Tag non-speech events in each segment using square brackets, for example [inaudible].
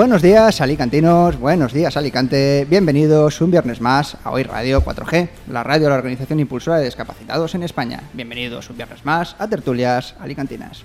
Buenos días, alicantinos, buenos días, Alicante. Bienvenidos un viernes más a Hoy Radio 4G, la radio de la Organización Impulsora de Discapacitados en España. Bienvenidos un viernes más a Tertulias Alicantinas.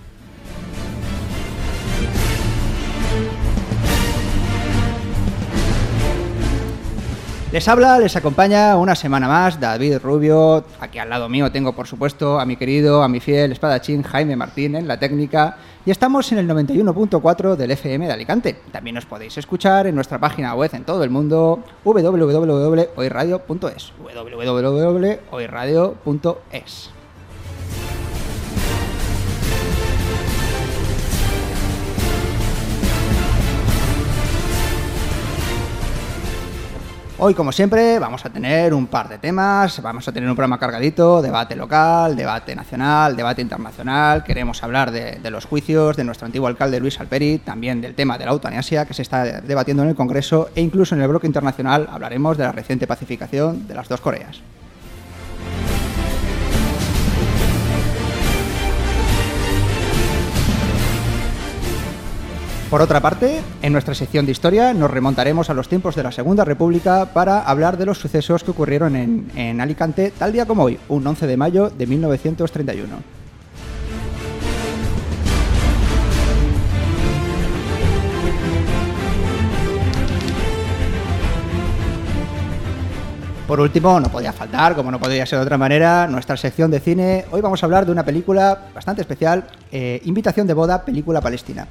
Les habla, les acompaña una semana más David Rubio. Aquí al lado mío tengo, por supuesto, a mi querido, a mi fiel espadachín Jaime Martín en la técnica. Y estamos en el 91.4 del FM de Alicante. También os podéis escuchar en nuestra página web en todo el mundo www.oirradio.es www.oirradio.es Hoy, como siempre, vamos a tener un par de temas, vamos a tener un programa cargadito, debate local, debate nacional, debate internacional, queremos hablar de, los juicios de nuestro antiguo alcalde Luis Alperi, también del tema de la eutanasia que se está debatiendo en el Congreso e incluso en el bloque internacional hablaremos de la reciente pacificación de las dos Coreas. Por otra parte, en nuestra sección de historia nos remontaremos a los tiempos de la Segunda República para hablar de los sucesos que ocurrieron en, en Alicante tal día como hoy, un 11 de mayo de 1931. Por último, no podía faltar, como no podía ser de otra manera, nuestra sección de cine. Hoy vamos a hablar de una película bastante especial, eh, Invitación de Boda, película palestina.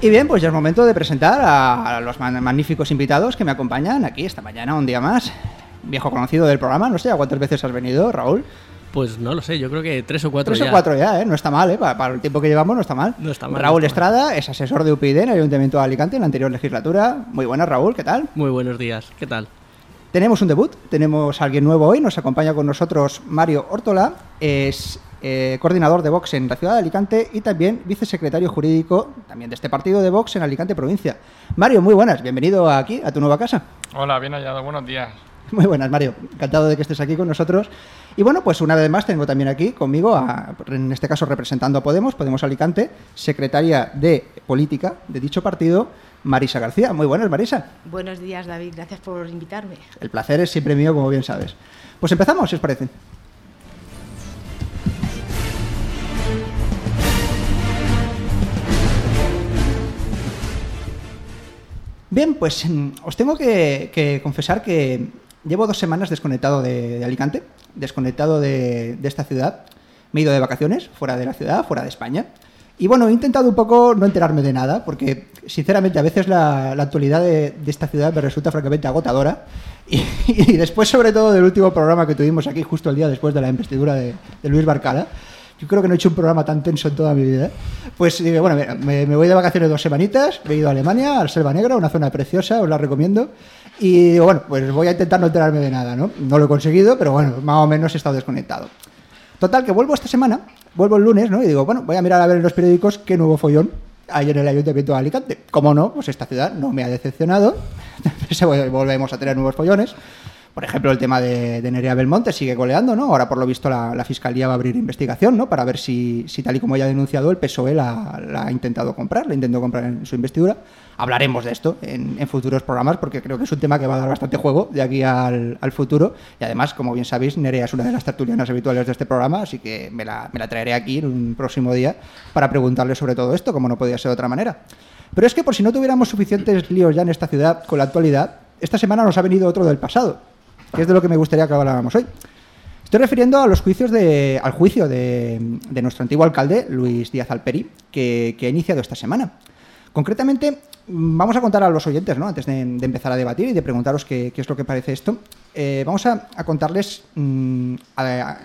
Y bien, pues ya es momento de presentar a los magníficos invitados que me acompañan aquí esta mañana, un día más. Viejo conocido del programa, no sé a cuántas veces has venido, Raúl. Pues no lo sé, yo creo que tres o cuatro Tres ya. o cuatro ya, ¿eh? No está mal, ¿eh? Para, para el tiempo que llevamos no está mal. No está mal, Raúl no está Estrada es asesor de UPyD en el Ayuntamiento de Alicante en la anterior legislatura. Muy buenas, Raúl, ¿qué tal? Muy buenos días, ¿qué tal? Tenemos un debut, tenemos a alguien nuevo hoy, nos acompaña con nosotros Mario Hortola, es eh, coordinador de Vox en la ciudad de Alicante y también vicesecretario jurídico también de este partido de Vox en Alicante provincia. Mario, muy buenas, bienvenido aquí a tu nueva casa. Hola, bien hallado, buenos días. [laughs] Muy buenas, Mario. Encantado de que estés aquí con nosotros. Y bueno, pues una vez más tengo también aquí conmigo, a- en este caso representando a Podemos, Podemos Alicante, secretaria de Política de dicho partido, Marisa García. Muy buenas, Marisa. Buenos días, David. Gracias por invitarme. El placer es siempre mío, como bien sabes. Pues empezamos, si os parece. Bien, pues mm, os tengo que, que confesar que llevo dos semanas desconectado de, de Alicante, desconectado de, de esta ciudad. Me he ido de vacaciones, fuera de la ciudad, fuera de España. Y bueno, he intentado un poco no enterarme de nada, porque sinceramente a veces la, la actualidad de, de esta ciudad me resulta francamente agotadora. [laughs] Y, y después, sobre todo, del último programa que tuvimos aquí, justo el día después de la investidura de, de Luis Barcala, yo creo que no he hecho un programa tan tenso en toda mi vida. Pues digo, bueno, mira, me, me voy de vacaciones dos semanitas, he ido a Alemania, a la Selva Negra, una zona preciosa, os la recomiendo. Y digo, bueno, pues voy a intentar no enterarme de nada, ¿no? No lo he conseguido, pero bueno, más o menos he estado desconectado. Total, que vuelvo esta semana, vuelvo el lunes, ¿no? Y digo, bueno, voy a mirar a ver en los periódicos qué nuevo follón hay en el Ayuntamiento de Alicante. Como no, pues esta ciudad no me ha decepcionado. [laughs] Volvemos a tener nuevos follones. Por ejemplo, el tema de, Nerea Belmonte sigue goleando, ¿no? Ahora, por lo visto, la, Fiscalía va a abrir investigación, ¿no? Para ver si, tal y como ya ha denunciado, el PSOE la, ha intentado comprar, la intentó comprar en su investidura. Hablaremos de esto en, futuros programas porque creo que es un tema que va a dar bastante juego de aquí al, futuro. Y además, como bien sabéis, Nerea es una de las tertulianas habituales de este programa, así que me la, traeré aquí un próximo día para preguntarle sobre todo esto, como no podía ser de otra manera. Pero es que por si no tuviéramos suficientes líos ya en esta ciudad con la actualidad, esta semana nos ha venido otro del pasado, que es de lo que me gustaría que habláramos hoy. Estoy refiriendo a los juicios de, al juicio de, de nuestro antiguo alcalde, Luis Díaz Alperi, que, que ha iniciado esta semana. Concretamente, mm, vamos a contar a los oyentes, ¿no? antes de, empezar a debatir y de preguntaros qué, es lo que parece esto, eh, vamos a, contarles mm,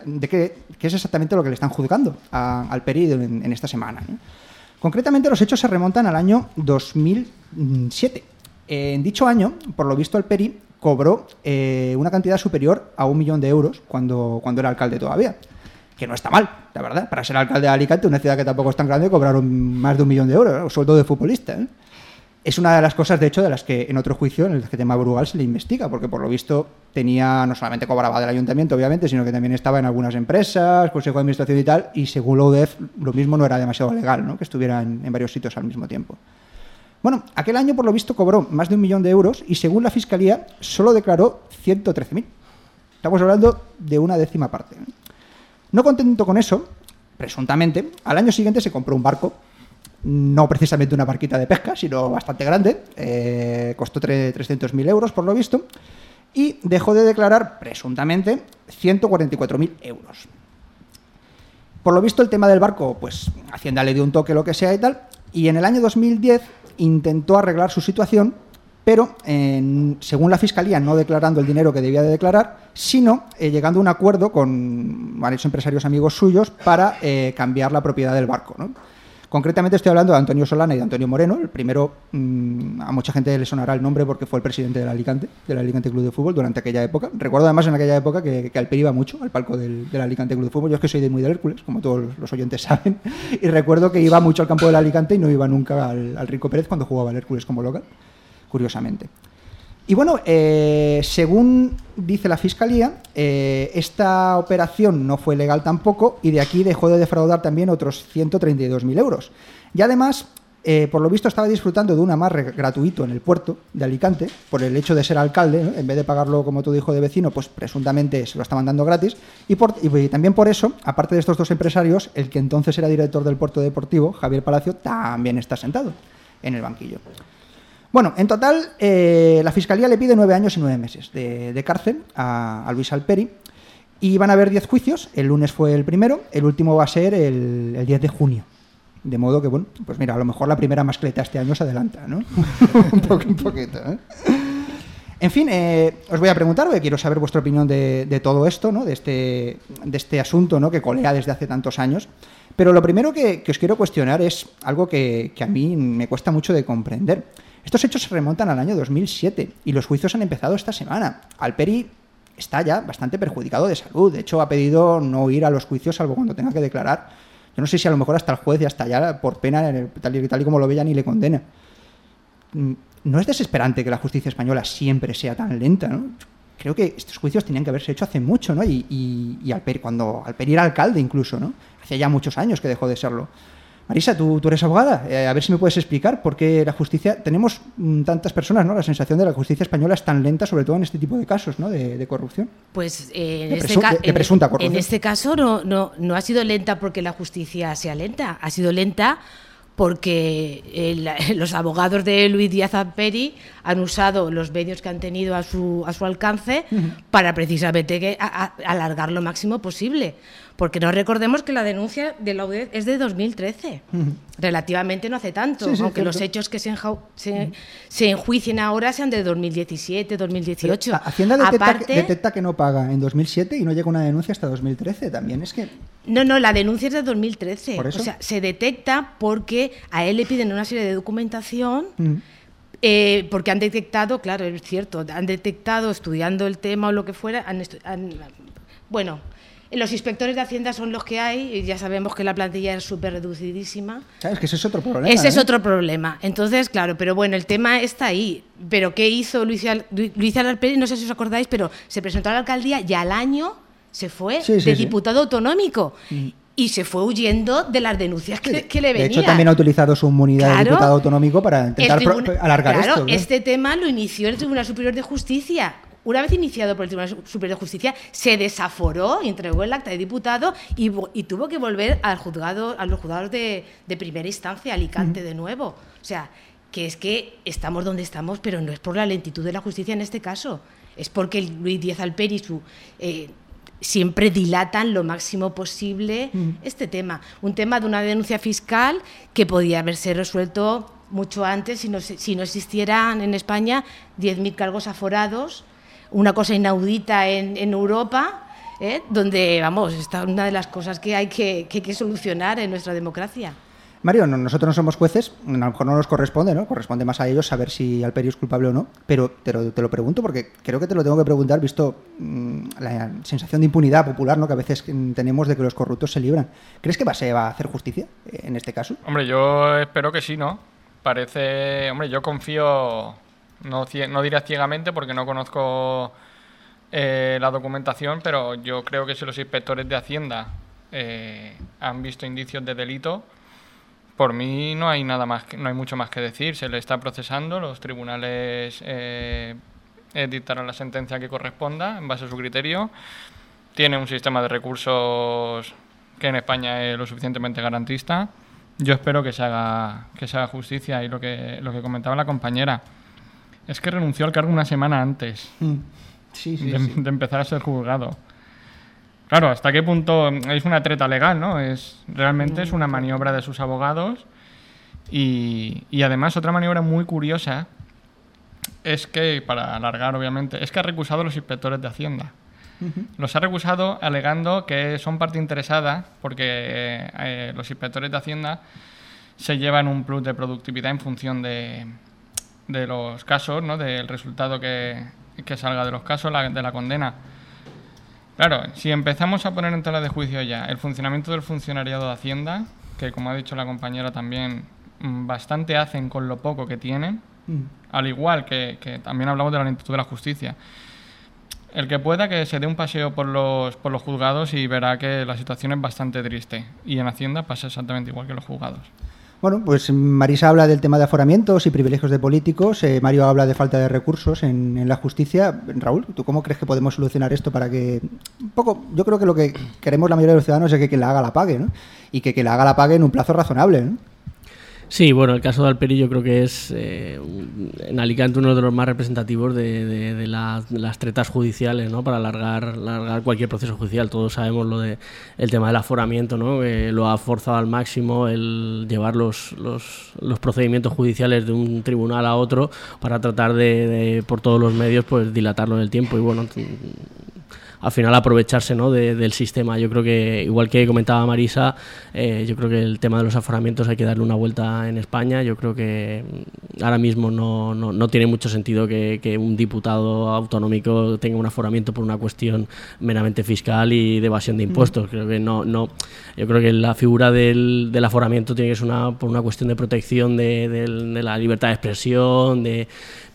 de qué, qué es exactamente lo que le están juzgando a Alperi en, esta semana. Concretamente, los hechos se remontan al año 2007. En dicho año, por lo visto, Alperi cobró eh, una cantidad superior a un millón de euros cuando, cuando era alcalde todavía. Que no está mal, la verdad. Para ser alcalde de Alicante, una ciudad que tampoco es tan grande, cobraron más de un millón de euros, sueldo de futbolista. ¿eh? Es una de las cosas, de hecho, de las que en otro juicio, en el que tema Brugal, se le investiga, porque por lo visto tenía, no solamente cobraba del ayuntamiento, obviamente, sino que también estaba en algunas empresas, consejo de administración y tal, y según la UDEF, lo mismo no era demasiado legal, ¿no? que estuviera en, en varios sitios al mismo tiempo. Bueno, aquel año por lo visto cobró más de un millón de euros y según la Fiscalía solo declaró 113.000. Estamos hablando de una décima parte. No contento con eso, presuntamente, al año siguiente se compró un barco, no precisamente una barquita de pesca, sino bastante grande, eh, costó 300.000 euros por lo visto, y dejó de declarar, presuntamente, 144.000 euros. Por lo visto el tema del barco, pues Hacienda le dio un toque, lo que sea y tal, y en el año 2010 intentó arreglar su situación, pero según la Fiscalía no declarando el dinero que debía de declarar, sino eh, llegando a un acuerdo con varios empresarios amigos suyos para eh, cambiar la propiedad del barco. ¿no? Concretamente estoy hablando de Antonio Solana y de Antonio Moreno. El primero, mmm, a mucha gente le sonará el nombre porque fue el presidente del Alicante, del Alicante Club de Fútbol durante aquella época. Recuerdo además en aquella época que, que Alper iba mucho al palco del, Alicante Club de Fútbol. Yo es que soy de muy del Hércules, como todos los oyentes [laughs] saben, y recuerdo que iba mucho al campo del Alicante y no iba nunca al, al Rico Pérez cuando jugaba el Hércules como local, curiosamente. Y bueno, eh, según dice la Fiscalía, eh, esta operación no fue legal tampoco y de aquí dejó de defraudar también otros 132.000 euros. Y además, eh, por lo visto, estaba disfrutando de un amarre gratuito en el puerto de Alicante por el hecho de ser alcalde, en vez de pagarlo como tu hijo de vecino, pues presuntamente se lo estaban dando gratis. Y, por, y también por eso, aparte de estos dos empresarios, el que entonces era director del puerto deportivo, Javier Palacio, también está sentado en el banquillo. Bueno, en total, eh, la Fiscalía le pide nueve años y nueve meses de, de cárcel a, a, Luis Alperi y van a haber diez juicios. El lunes fue el primero, el último va a ser el, el 10 de junio. De modo que, bueno, pues mira, a lo mejor la primera mascleta este año se adelanta, ¿no? [laughs] [laughs] un, poco, un poquito, ¿eh? En fin, eh, os voy a preguntar, porque quiero saber vuestra opinión de, de todo esto, ¿no? de, este, de este asunto ¿no? que colea desde hace tantos años. Pero lo primero que, que os quiero cuestionar es algo que, que a mí me cuesta mucho de comprender. Estos hechos se remontan al año 2007 y los juicios han empezado esta semana. Alperi está ya bastante perjudicado de salud. De hecho, ha pedido no ir a los juicios salvo cuando tenga que declarar. Yo no sé si a lo mejor hasta el juez ya está ya por pena, tal y, tal y como lo ve, ya ni le condena. No es desesperante que la justicia española siempre sea tan lenta, ¿no? Creo que estos juicios tenían que haberse hecho hace mucho, ¿no? Y, y, y Alperi, cuando Alperi era alcalde incluso, ¿no? Hace ya muchos años que dejó de serlo. Marisa, ¿tú, tú eres abogada. Eh, a ver si me puedes explicar por qué la justicia. Tenemos mm, tantas personas, ¿no? La sensación de la justicia española es tan lenta, sobre todo en este tipo de casos, ¿no? De, de corrupción. Pues eh, en, de, este de, de, presunta corrupción. en este caso no, no, no ha sido lenta porque la justicia sea lenta, ha sido lenta porque el, [laughs] los abogados de Luis Díaz Amperi han usado los medios que han tenido a su, a su alcance uh -huh. para precisamente que, a, a alargar lo máximo posible. Porque no recordemos que la denuncia de la UDEF es de 2013, uh -huh. relativamente no hace tanto, sí, sí, aunque los hechos que se, se, uh -huh. se, enjuicien ahora sean de 2017, 2018. Pero Hacienda detecta, Aparte, que, detecta que no paga en 2007 y no llega una denuncia hasta 2013 también. Es que no, no, la denuncia es de 2013. ¿Por eso? O sea, se detecta porque a él le piden una serie de documentación. Eh, porque han detectado, claro, es cierto, han detectado estudiando el tema o lo que fuera, han, han, bueno, los inspectores de Hacienda son los que hay, y ya sabemos que la plantilla es súper reducidísima. ¿Sabes que ese es otro problema? Ese ¿eh? es otro problema. Entonces, claro, pero bueno, el tema está ahí. Pero ¿qué hizo Luis, Luis? No sé si os acordáis, pero se presentó a la alcaldía y al año se fue sí, sí, de sí. diputado autonómico. Mm y se fue huyendo de las denuncias que, que le venían. De hecho, también ha utilizado su inmunidad claro, de diputado autonómico para intentar alargar claro, esto. ¿no? Este tema lo inició el Tribunal Superior de Justicia. Una vez iniciado por el Tribunal Superior de Justicia, se desaforó y entregó el acta de diputado y, y tuvo que volver al juzgado, a los juzgados de, de primera instancia, Alicante, uh -huh. de nuevo. O sea, que es que estamos donde estamos, pero no es por la lentitud de la justicia en este caso. Es porque Luis Díaz Alperi, su. Eh, siempre dilatan lo máximo posible mm. este tema. Un tema de una denuncia fiscal que podía haberse resuelto mucho antes si no, si no existieran en España 10.000 cargos aforados, una cosa inaudita en, en Europa, ¿eh? donde, vamos, está una de las cosas que hay que, que, que solucionar en nuestra democracia. Mario, no, nosotros no somos jueces, a lo mejor no nos corresponde, ¿no? Corresponde más a ellos saber si Alperio es culpable o no, pero te lo, te lo pregunto porque creo que te lo tengo que preguntar visto mmm, la sensación de impunidad popular ¿no? que a veces tenemos de que los corruptos se libran. ¿Crees que va, se va a hacer justicia en este caso? Hombre, yo espero que sí, ¿no? parece, hombre, yo confío, no, no diré ciegamente porque no conozco eh, la documentación, pero yo creo que si los inspectores de Hacienda eh, han visto indicios de delito, por mí no hay nada más, no hay mucho más que decir. Se le está procesando, los tribunales eh, eh, dictarán la sentencia que corresponda en base a su criterio. Tiene un sistema de recursos que en España es lo suficientemente garantista. Yo espero que se haga, que se haga justicia y lo que, lo que comentaba la compañera es que renunció al cargo una semana antes Mm. Sí, sí, de, sí. de empezar a ser juzgado. Claro, ¿hasta qué punto es una treta legal, no? Es realmente es una maniobra de sus abogados y, y además otra maniobra muy curiosa es que, para alargar obviamente, es que ha recusado a los inspectores de Hacienda. Los ha recusado alegando que son parte interesada porque eh, eh, los inspectores de Hacienda se llevan un plus de productividad en función de, de los casos, ¿no? del resultado que, que salga de los casos, la- de la condena. Claro, si empezamos a poner en tela de juicio ya el funcionamiento del funcionariado de Hacienda, que como ha dicho la compañera también, mm, bastante hacen con lo poco que tienen, Mm. al igual que, que también hablamos de la lentitud de la justicia. El que pueda que se dé un paseo por los, por los juzgados y verá que la situación es bastante triste. Y en Hacienda pasa exactamente igual que en los juzgados. Bueno, pues Marisa habla del tema de aforamientos y privilegios de políticos, eh, Mario habla de falta de recursos en, en la justicia. Raúl, ¿tú cómo crees que podemos solucionar esto para que... Un poco, yo creo que lo que queremos la mayoría de los ciudadanos es que quien la haga la pague, ¿no? Y que quien la haga la pague en un plazo razonable, ¿no? Sí, bueno, el caso de Alperi yo creo que es eh, en Alicante uno de los más representativos de, de las, tretas judiciales, ¿no? Para alargar, alargar cualquier proceso judicial. Todos sabemos lo de el tema del aforamiento, ¿no? Que lo ha forzado al máximo el llevar los, los, los procedimientos judiciales de un tribunal a otro para tratar de, por todos los medios pues dilatarlo en el tiempo y bueno al final aprovecharse ¿no? de- del sistema. Yo creo que, igual que comentaba Marisa, eh, yo creo que el tema de los aforamientos hay que darle una vuelta en España. Yo creo que mm, ahora mismo no, no, no tiene mucho sentido que, que un diputado autonómico tenga un aforamiento por una cuestión meramente fiscal y de evasión de impuestos. Creo que no, no, yo creo que la figura del, del aforamiento tiene que ser una, por una cuestión de protección de la libertad de expresión, de,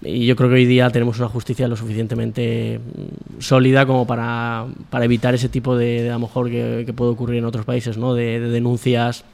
y yo creo que hoy día tenemos una justicia lo suficientemente mm, sólida como para, para evitar ese tipo de, a lo mejor que, que puede ocurrir en otros países, ¿no? de, de denuncias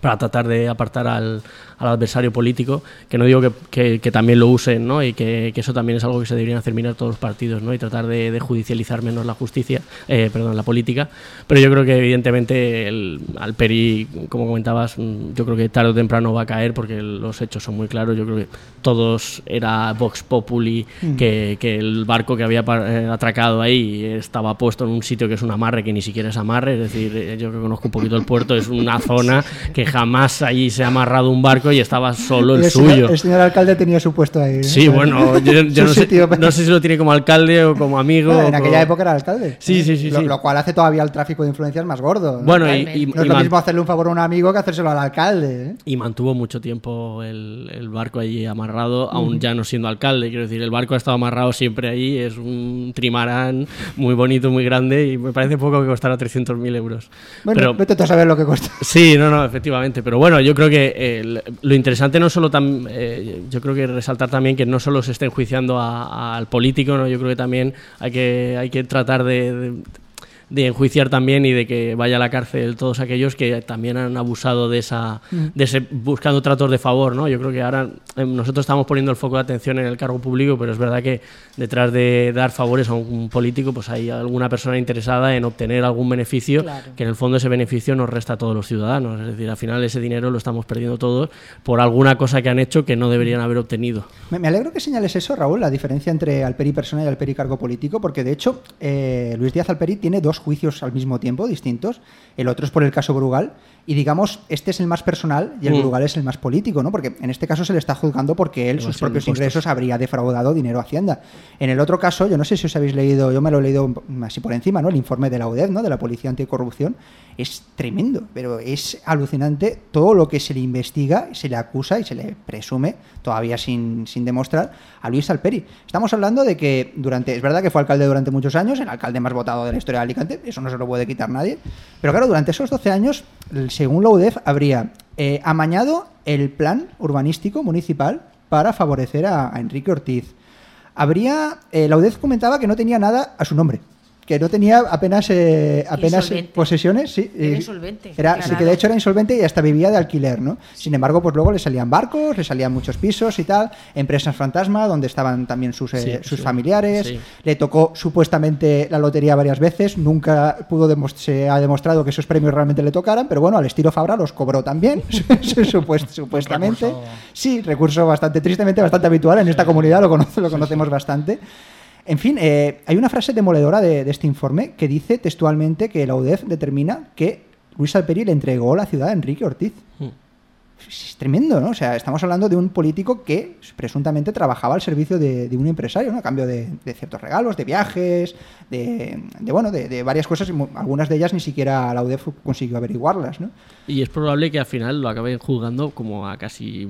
para tratar de apartar al, al adversario político, que no digo que, que- que también lo usen, ¿no? y que, que eso también es algo que se deberían hacer mirar todos los partidos, ¿no? y tratar de, de judicializar menos la justicia, eh, perdón, la política, pero yo creo que evidentemente el, al Peri, como comentabas, mm, yo creo que tarde o temprano va a caer porque los hechos son muy claros, yo creo que todos era Vox Populi, que, que el barco que había eh, atracado ahí estaba puesto en un sitio que es un amarre que ni siquiera es amarre, es decir, eh, yo que conozco un poquito el puerto, es una [laughs] zona que jamás allí se ha amarrado un barco y estaba solo el, Y suyo. Señor, el señor alcalde tenía su puesto ahí. ¿no? Sí, bueno, yo, [laughs] no, sé, no sé si lo tiene como alcalde o como amigo. Bueno, en aquella como- época era alcalde. Sí, sí, sí, Lo, sí. lo cual hace todavía el tráfico de influencias más gordo. ¿no? Bueno, y, Totalmente. y- no y es lo man- mismo hacerle un favor a un amigo que hacérselo al alcalde. ¿eh? y mantuvo mucho tiempo el, el barco allí amarrado, aún ya no siendo alcalde. Quiero decir, el barco ha estado amarrado siempre allí, es un trimarán muy bonito, muy grande y me parece poco que costara 300.000 euros. Bueno, Pero- vete tú a saber lo que cuesta. Sí, no, no, efectivamente. Pero bueno, yo creo que eh, lo interesante no solo tam- eh, yo creo que resaltar también que no solo se esté enjuiciando al político, ¿no? Yo creo que también hay que, hay que tratar de- de enjuiciar también y de que vaya a la cárcel todos aquellos que también han abusado de esa de ese buscando tratos de favor, ¿no? Yo creo que ahora eh, nosotros estamos poniendo el foco de atención en el cargo público, pero es verdad que detrás de dar favores a un político, pues hay alguna persona interesada en obtener algún beneficio Claro. que en el fondo ese beneficio nos resta a todos los ciudadanos. Es decir, al final ese dinero lo estamos perdiendo todos por alguna cosa que han hecho que no deberían haber obtenido. Me, me alegro que señales eso, Raúl, la diferencia entre Alperi persona y Alperi cargo político, porque de hecho eh, Luis Díaz Alperi tiene dos juicios al mismo tiempo, distintos. El otro es por el caso Brugal, y digamos, este es el más personal y el Mm. Brugal es el más político, ¿no? Porque en este caso se le está juzgando porque él, sus propios impuestos. ingresos, habría defraudado dinero a Hacienda. En el otro caso, yo no sé si os habéis leído, yo me lo he leído así por encima, ¿no? El informe de la UDEF, ¿no? De la Policía Anticorrupción. Es tremendo, pero es alucinante todo lo que se le investiga, se le acusa y se le presume, todavía sin, sin demostrar, a Luis Alperi. Estamos hablando de que durante, es verdad que fue alcalde durante muchos años, el alcalde más votado de la historia de Alicante, eso no se lo puede quitar nadie. Pero claro, durante esos 12 años, según la UDEF, habría eh, amañado el plan urbanístico municipal para favorecer a, Enrique Ortiz. Habría, eh, la UDEF comentaba que no tenía nada a su nombre que no tenía apenas eh, apenas posesiones, sí. Era insolvente. Era, sí, que de hecho era insolvente y hasta vivía de alquiler, ¿no? Sin embargo, pues luego le salían barcos, le salían muchos pisos y tal, empresas fantasma donde estaban también sus, eh, sus familiares. Le tocó supuestamente la lotería varias veces, nunca pudo se ha demostrado que esos premios realmente le tocaran, pero bueno, al estilo Fabra los cobró también, [laughs] supuestamente. Sí, recurso bastante tristemente bastante habitual en esta comunidad, lo, conoce, lo conocemos bastante. En fin, eh, hay una frase demoledora de, este informe que dice textualmente que la UDEF determina que Luis Alperi le entregó la ciudad a Enrique Ortiz. Mm es tremendo, ¿no? O sea, estamos hablando de un político que presuntamente trabajaba al servicio de, un empresario, ¿no? A cambio de, ciertos regalos, de viajes, de, bueno, de, varias cosas, algunas de ellas ni siquiera la UDEF consiguió averiguarlas, ¿no? Y es probable que al final lo acaben juzgando como a casi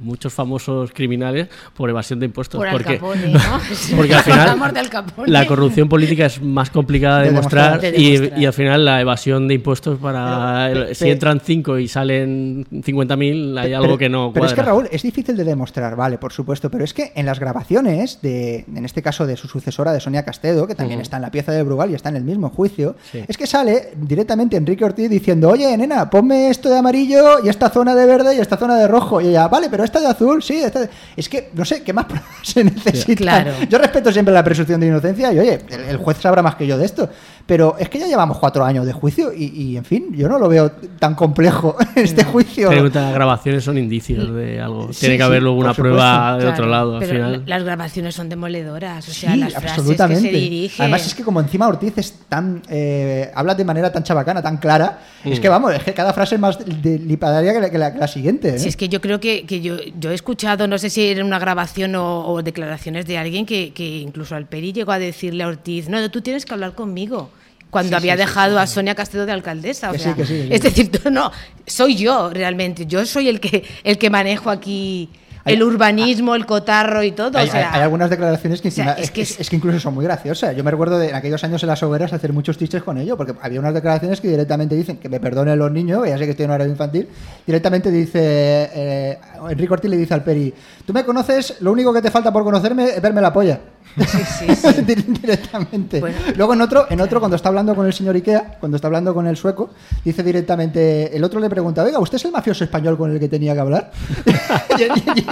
muchos famosos criminales por evasión de impuestos. Por porque, Capone, ¿no? [laughs] porque al final [laughs] la corrupción política es más complicada de, demostrar, Y, al final la evasión de impuestos para... si entran cinco y salen 50.000 hay algo que no Pero es que Raúl, es difícil de demostrar, vale, por supuesto, pero es que en las grabaciones, de, en este caso de su sucesora, de Sonia Castedo, que también está en la pieza de Brugal y está en el mismo juicio, es que sale directamente Enrique Ortiz diciendo, oye, nena, ponme esto de amarillo y esta zona de verde y esta zona de rojo. Y ella, vale, pero esta de azul, sí. Esta Es que, no sé, ¿qué más [laughs] se necesita? Yo respeto siempre la presunción de inocencia y, oye, el juez sabrá más que yo de esto. Pero es que ya llevamos cuatro años de juicio y, en fin, yo no lo veo tan complejo [laughs] este juicio. las grabaciones son indicios de algo. Tiene que haber luego una prueba de otro lado. Al final. Las grabaciones son demoledoras, o sea, las frases que se dirigen. Además, es que como encima Ortiz es tan. Eh, habla de manera tan chabacana, tan clara, es que mm. vamos, es que cada frase es más de lipadaria que la, que la, siguiente. ¿eh? Sí, es que yo creo que, que, yo, yo he escuchado, no sé si era una grabación o, declaraciones de alguien que, que incluso al Peri llegó a decirle a Ortiz: No, tú tienes que hablar conmigo cuando había dejado a Sonia Castedo de alcaldesa. es decir, [laughs] no, soy yo realmente, yo soy el que, el que manejo aquí el urbanismo, el cotarro y todo. Hay, algunas declaraciones que, es, que es, que incluso son muy graciosas. Yo me recuerdo de en aquellos años en las hogueras hacer muchos chistes con ello, porque había unas declaraciones que directamente dicen que me perdonen los niños, ya sé que estoy en horario infantil. Directamente dice eh, Enrique Ortiz le dice al Peri: Tú me conoces, lo único que te falta por conocerme es verme la polla. Sí, sí, [laughs] directamente. Luego en otro, en otro, cuando está hablando con el señor Ikea, cuando está hablando con el sueco, dice directamente, el otro le pregunta, oiga, ¿usted es el mafioso español con el que tenía que hablar? [laughs]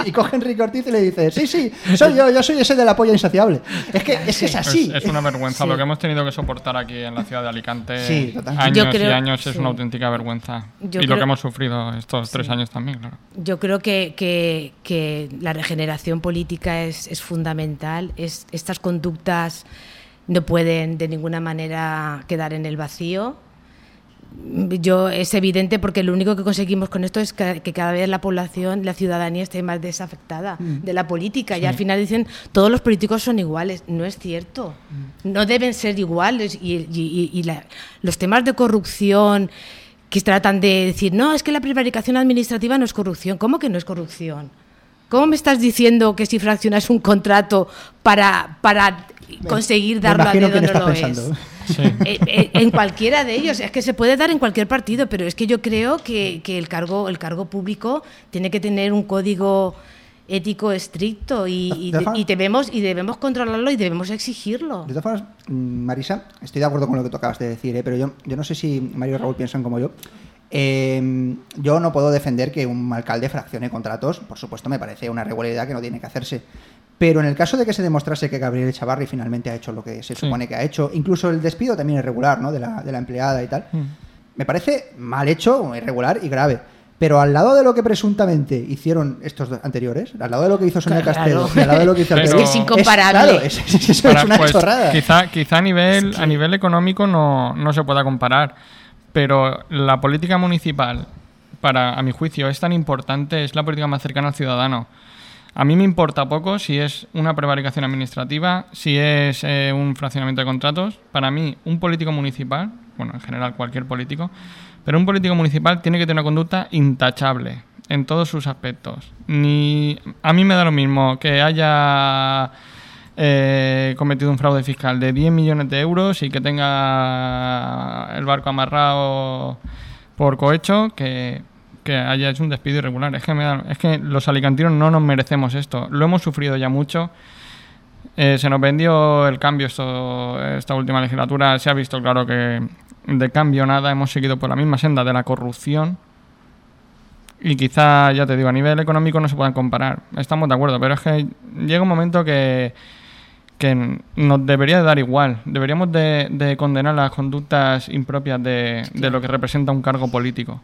y, coge Enrique Ortiz y le dice, sí, sí, soy yo, yo soy ese de la polla insaciable. Es que es, es así. Es, una vergüenza. Lo que hemos tenido que soportar aquí en la ciudad de Alicante años y años es una auténtica vergüenza. y lo que hemos sufrido estos tres años también, claro. Yo creo que, que, que la regeneración política es, es fundamental, es estas conductas no pueden de ninguna manera quedar en el vacío. Yo es evidente porque lo único que conseguimos con esto es que, cada vez la población, la ciudadanía esté más desafectada mm. de la política. Y al final dicen todos los políticos son iguales. No es cierto. Mm. No deben ser iguales. Y, los temas de corrupción que tratan de decir no es que la prevaricación administrativa no es corrupción. ¿Cómo que no es corrupción? ¿Cómo me estás diciendo que si fraccionas un contrato para, para conseguir darlo a dedo no lo es? Eh, eh, en cualquiera de ellos, es que se puede dar en cualquier partido, pero es que yo creo que, el, cargo, el cargo público tiene que tener un código ético estricto y, debemos, y debemos controlarlo y debemos exigirlo. De todas formas, mm, Marisa, estoy de acuerdo con lo que tú acabas de decir, ¿eh? pero yo, yo no sé si Mario y Raúl piensan como yo. Em, yo no puedo defender que un alcalde fraccione contratos, por supuesto me parece una irregularidad que no tiene que hacerse. Pero en el caso de que se demostrase que Gabriel Chavarri finalmente ha hecho lo que se supone que ha hecho, incluso el despido también es regular, ¿no? De la, de la empleada y tal, mm. me parece mal hecho, irregular y grave. Pero al lado de lo que presuntamente hicieron estos anteriores, al lado de lo que hizo Sonia Castelo, al lado de lo que hizo [laughs] Es que es incomparable. Es, una pues, chorrada. Quizá, quizá a, nivel, a nivel económico no, no se pueda comparar pero la política municipal, para, a mi juicio, es tan importante, es la política más cercana al ciudadano. A mí me importa poco si es una prevaricación administrativa, si es eh, un fraccionamiento de contratos. Para mí, un político municipal, bueno, en general cualquier político, pero un político municipal tiene que tener una conducta intachable en todos sus aspectos. Ni a mí me da lo mismo que haya eh, cometido un fraude fiscal de 10 millones de euros y que tenga el barco amarrado por cohecho, que, que haya hecho un despido irregular. Es que, me da- es que los alicantinos no nos merecemos esto. Lo hemos sufrido ya mucho. Eh, se nos vendió el cambio esto, esta última legislatura. Se ha visto claro que de cambio nada. Hemos seguido por la misma senda de la corrupción. Y quizá, ya te digo, a nivel económico no se puedan comparar. Estamos de acuerdo, pero es que llega un momento que, que nos debería de dar igual. Deberíamos de, de condenar las conductas impropias de, de lo que representa un cargo político.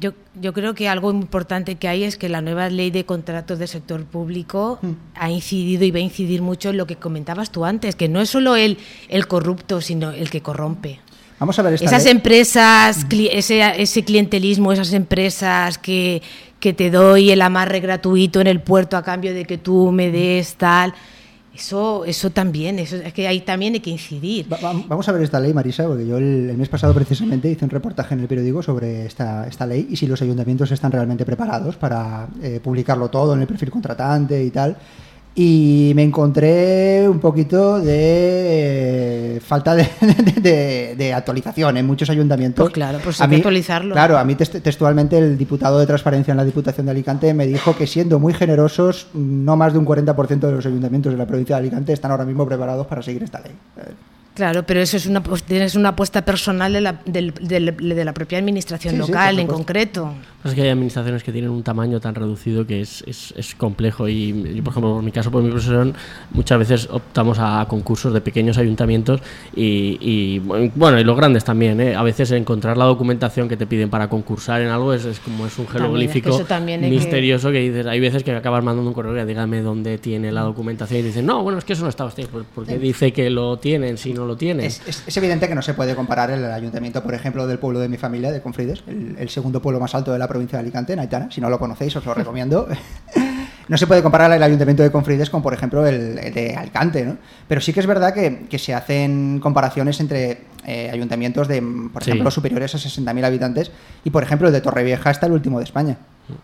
Yo, yo creo que algo importante que hay es que la nueva ley de contratos del sector público ha incidido y va a incidir mucho en lo que comentabas tú antes, que no es solo el, el corrupto, sino el que corrompe. Vamos a ver esta Esas ley. empresas, cli- ese, ese clientelismo, esas empresas que, que te doy el amarre gratuito en el puerto a cambio de que tú me des tal, eso, eso también, eso, es que ahí también hay que incidir. Va- va- vamos a ver esta ley, Marisa, porque yo el, el mes pasado precisamente hice un reportaje en el periódico sobre esta, esta ley y si los ayuntamientos están realmente preparados para eh, publicarlo todo en el perfil contratante y tal. Y me encontré un poquito de eh, falta de, de- actualización en muchos ayuntamientos. Pues claro, pues A hay que mí- actualizarlo. Claro, a mí textualmente el diputado de Transparencia en la Diputación de Alicante me dijo que siendo muy generosos, no más de un 40% de los ayuntamientos de la provincia de Alicante están ahora mismo preparados para seguir esta ley. Claro, pero eso es una, pues, tienes una apuesta personal de la, del- del- de la propia administración Sí, local en concreto. Pues es que hay administraciones que tienen un tamaño tan reducido que es, es, es complejo y yo, por ejemplo, por mi caso, por mi profesión, muchas veces optamos a, concursos de pequeños ayuntamientos y, y, bueno, y los grandes también, ¿eh? A veces encontrar la documentación que te piden para concursar en algo es, es como es un es jeroglífico también que- misterioso que... dices, hay veces que acabas mandando un correo que dígame dónde tiene la documentación y dicen, no, bueno, es que eso no está, hostia, pues, ¿por qué dice que lo tienen si no lo? Es, es- es evidente que no se puede comparar el ayuntamiento, por ejemplo, del pueblo de mi familia, de Confrides, el, el segundo pueblo más alto de la provincia de Alicante, Naitana. Si no lo conocéis, os lo recomiendo. [laughs] no se puede comparar el ayuntamiento de Confrides con, por ejemplo, el, el de Alicante, ¿no? Pero sí que es verdad que, que se hacen comparaciones entre eh, ayuntamientos de, por Sí. ejemplo, superiores a 60.000 habitantes y, por ejemplo, el de Torrevieja hasta el último de España.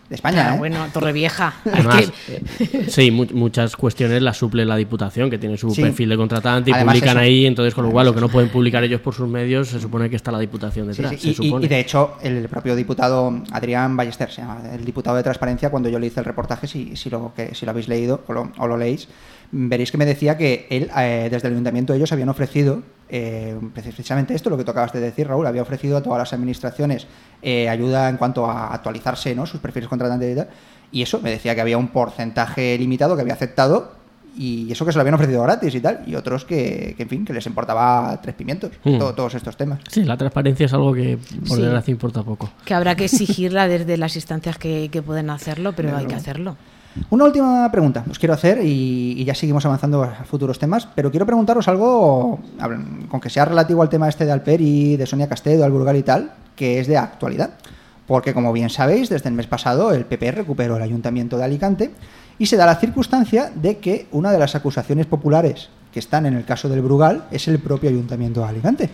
De España, Ah, ¿eh? bueno, Torrevieja. [laughs] Además, que- eh, [laughs] sí, mu- muchas cuestiones las suple la Diputación, que tiene su Sí. perfil de contratante y Además publican eso. ahí, entonces con lo cual lo que no pueden publicar ellos por sus medios, se supone que está la Diputación Sí, detrás, sí, se y- y, supone. y de hecho, el propio diputado Adrián Ballester, se llama, el diputado de Transparencia, cuando yo le hice el reportaje, si, si, lo, que, si lo habéis leído o lo, o lo leéis, veréis que me decía que él, eh, desde el ayuntamiento, ellos habían ofrecido, eh, precisamente esto, lo que tú acabas de decir, Raúl, había ofrecido a todas las administraciones eh, ayuda en cuanto a actualizarse ¿no? sus perfiles contratantes y tal. Y eso, me decía que había un porcentaje limitado que había aceptado y eso que se lo habían ofrecido gratis y tal. Y otros que, que, en fin, que les importaba tres pimientos, Mm. todo- todos estos temas. Sí, la transparencia es algo que por Sí. desgracia importa poco. que habrá que exigirla desde las instancias que, que pueden hacerlo, pero hay que hacerlo. Una última pregunta os quiero hacer y, ya seguimos avanzando a futuros temas, pero quiero preguntaros algo con que sea relativo al tema este de Alperi, de Sonia Castedo, Alburgal y tal, que es de actualidad. Porque como bien sabéis, desde el mes pasado el PP recuperó el Ayuntamiento de Alicante y se da la circunstancia de que una de las acusaciones populares que están en el caso del Brugal es el propio Ayuntamiento de Alicante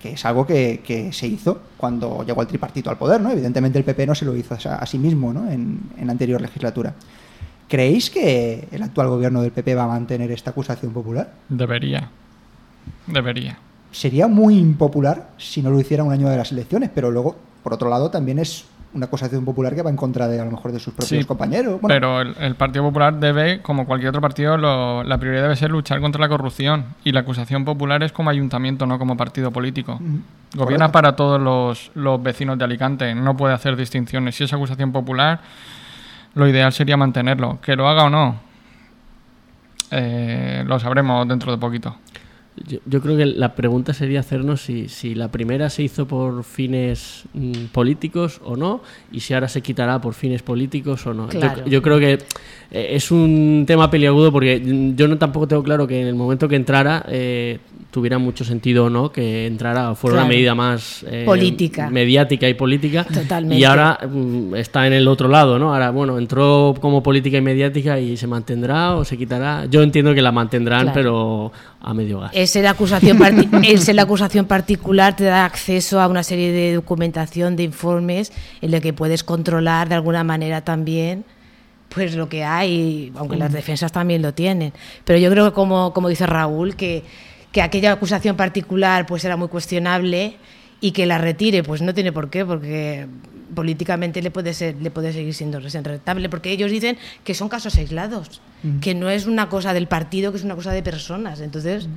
que es algo que, se hizo cuando llegó el tripartito al poder, ¿no? Evidentemente el PP no se lo hizo a, sí mismo, ¿no? En anterior legislatura. ¿Creéis que el actual gobierno del PP va a mantener esta acusación popular? Debería. Debería. Sería muy impopular si no lo hiciera un año de las elecciones, pero luego, por otro lado, también es una acusación popular que va en contra de a lo mejor de sus propios Sí, compañeros. Bueno, Pero el, el Partido Popular debe, como cualquier otro partido, lo- la prioridad debe ser luchar contra la corrupción. Y la acusación popular es como ayuntamiento, no como partido político. Gobierna Correcto. para todos los, los vecinos de Alicante, no puede hacer distinciones. Si es acusación popular, lo ideal sería mantenerlo. Que lo haga o no, eh, lo sabremos dentro de poquito. Yo, yo creo que la pregunta sería hacernos si, si la primera se hizo por fines mm, políticos o no, y si ahora se quitará por fines políticos o no. Yo- Claro. Yo, creo que eh, es un tema peliagudo porque mm, yo no tampoco tengo claro que en el momento que entrara eh, tuviera mucho sentido o no que entrara fuera una medida más eh, Política. mediática y política. Totalmente. Y ahora mm, está en el otro lado, ¿no? Ahora, bueno, entró como política y mediática y se mantendrá o se quitará. Yo entiendo que la mantendrán, Claro. pero a medio gas. Ese la acusación parti- [laughs] ese la acusación particular te da acceso a una serie de documentación, de informes, en la que puedes controlar de alguna manera también pues lo que hay, aunque las defensas también lo tienen. Pero yo creo que como, como dice Raúl, que, que aquella acusación particular pues era muy cuestionable y que la retire, pues no tiene por qué, porque políticamente le puede ser, le puede seguir siendo rentable, porque ellos dicen que son casos aislados, que no es una cosa del partido, que es una cosa de personas. Entonces,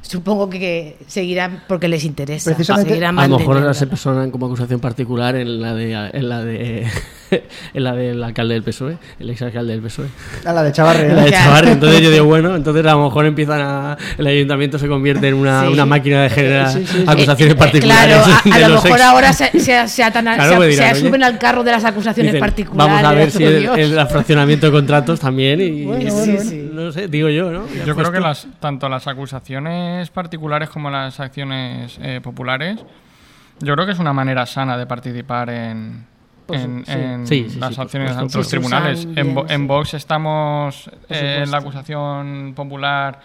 supongo que seguirán porque les interesa. Precisamente, a lo mejor se personan como acusación particular en la de en la de [laughs] en la del alcalde del PSOE, el exalcalde del PSOE. A la de Chavarri. La de Chavarri. [laughs] Entonces yo digo, bueno, entonces a lo mejor empiezan a. El ayuntamiento se convierte en una, una máquina de generar acusaciones eh, particulares. Claro, a, [laughs] lo mejor ahora se, se, se, atan se, suben al carro de las acusaciones particulares. Vamos a ver si el, el, fraccionamiento de contratos también. Y, no sé, digo yo, ¿no? yo creo que las, tanto las acusaciones particulares como las acciones eh, populares, yo creo que es una manera sana de participar en en, las acciones ante los tribunales. En, Vox estamos en la acusación popular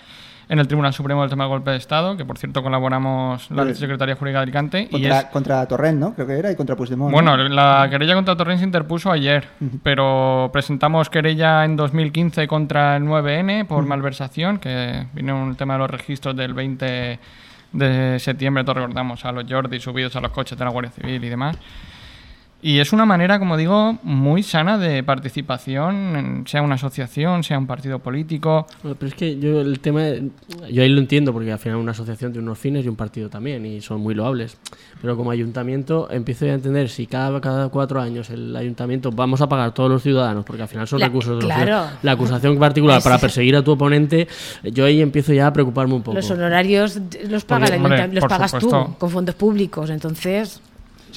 en el Tribunal Supremo del tema del golpe de Estado, que por cierto colaboramos la Secretaría Jurídica de Alicante. Contra, y contra Torrent, ¿no? Creo que era, y contra Puigdemont. Bueno, la querella contra Torrent se interpuso ayer, pero presentamos querella en 2015 contra el 9N por malversación, que vino un tema de los registros del 20 de septiembre, todos recordamos, a los Jordi subidos a los coches de la Guardia Civil y demás. Y es una manera, como digo, muy sana de participación, sea una asociación, sea un partido político. pero es que yo el tema, yo ahí lo entiendo, porque al final una asociación tiene unos fines y un partido también, y son muy loables. Pero como ayuntamiento empiezo a entender si cada, cada cuatro años el ayuntamiento vamos a pagar todos los ciudadanos, porque al final son recursos de los La acusación particular para perseguir a tu oponente, yo ahí empiezo ya a preocuparme un poco. Los honorarios los, paga el ayuntamiento, los pagas tú con fondos públicos, entonces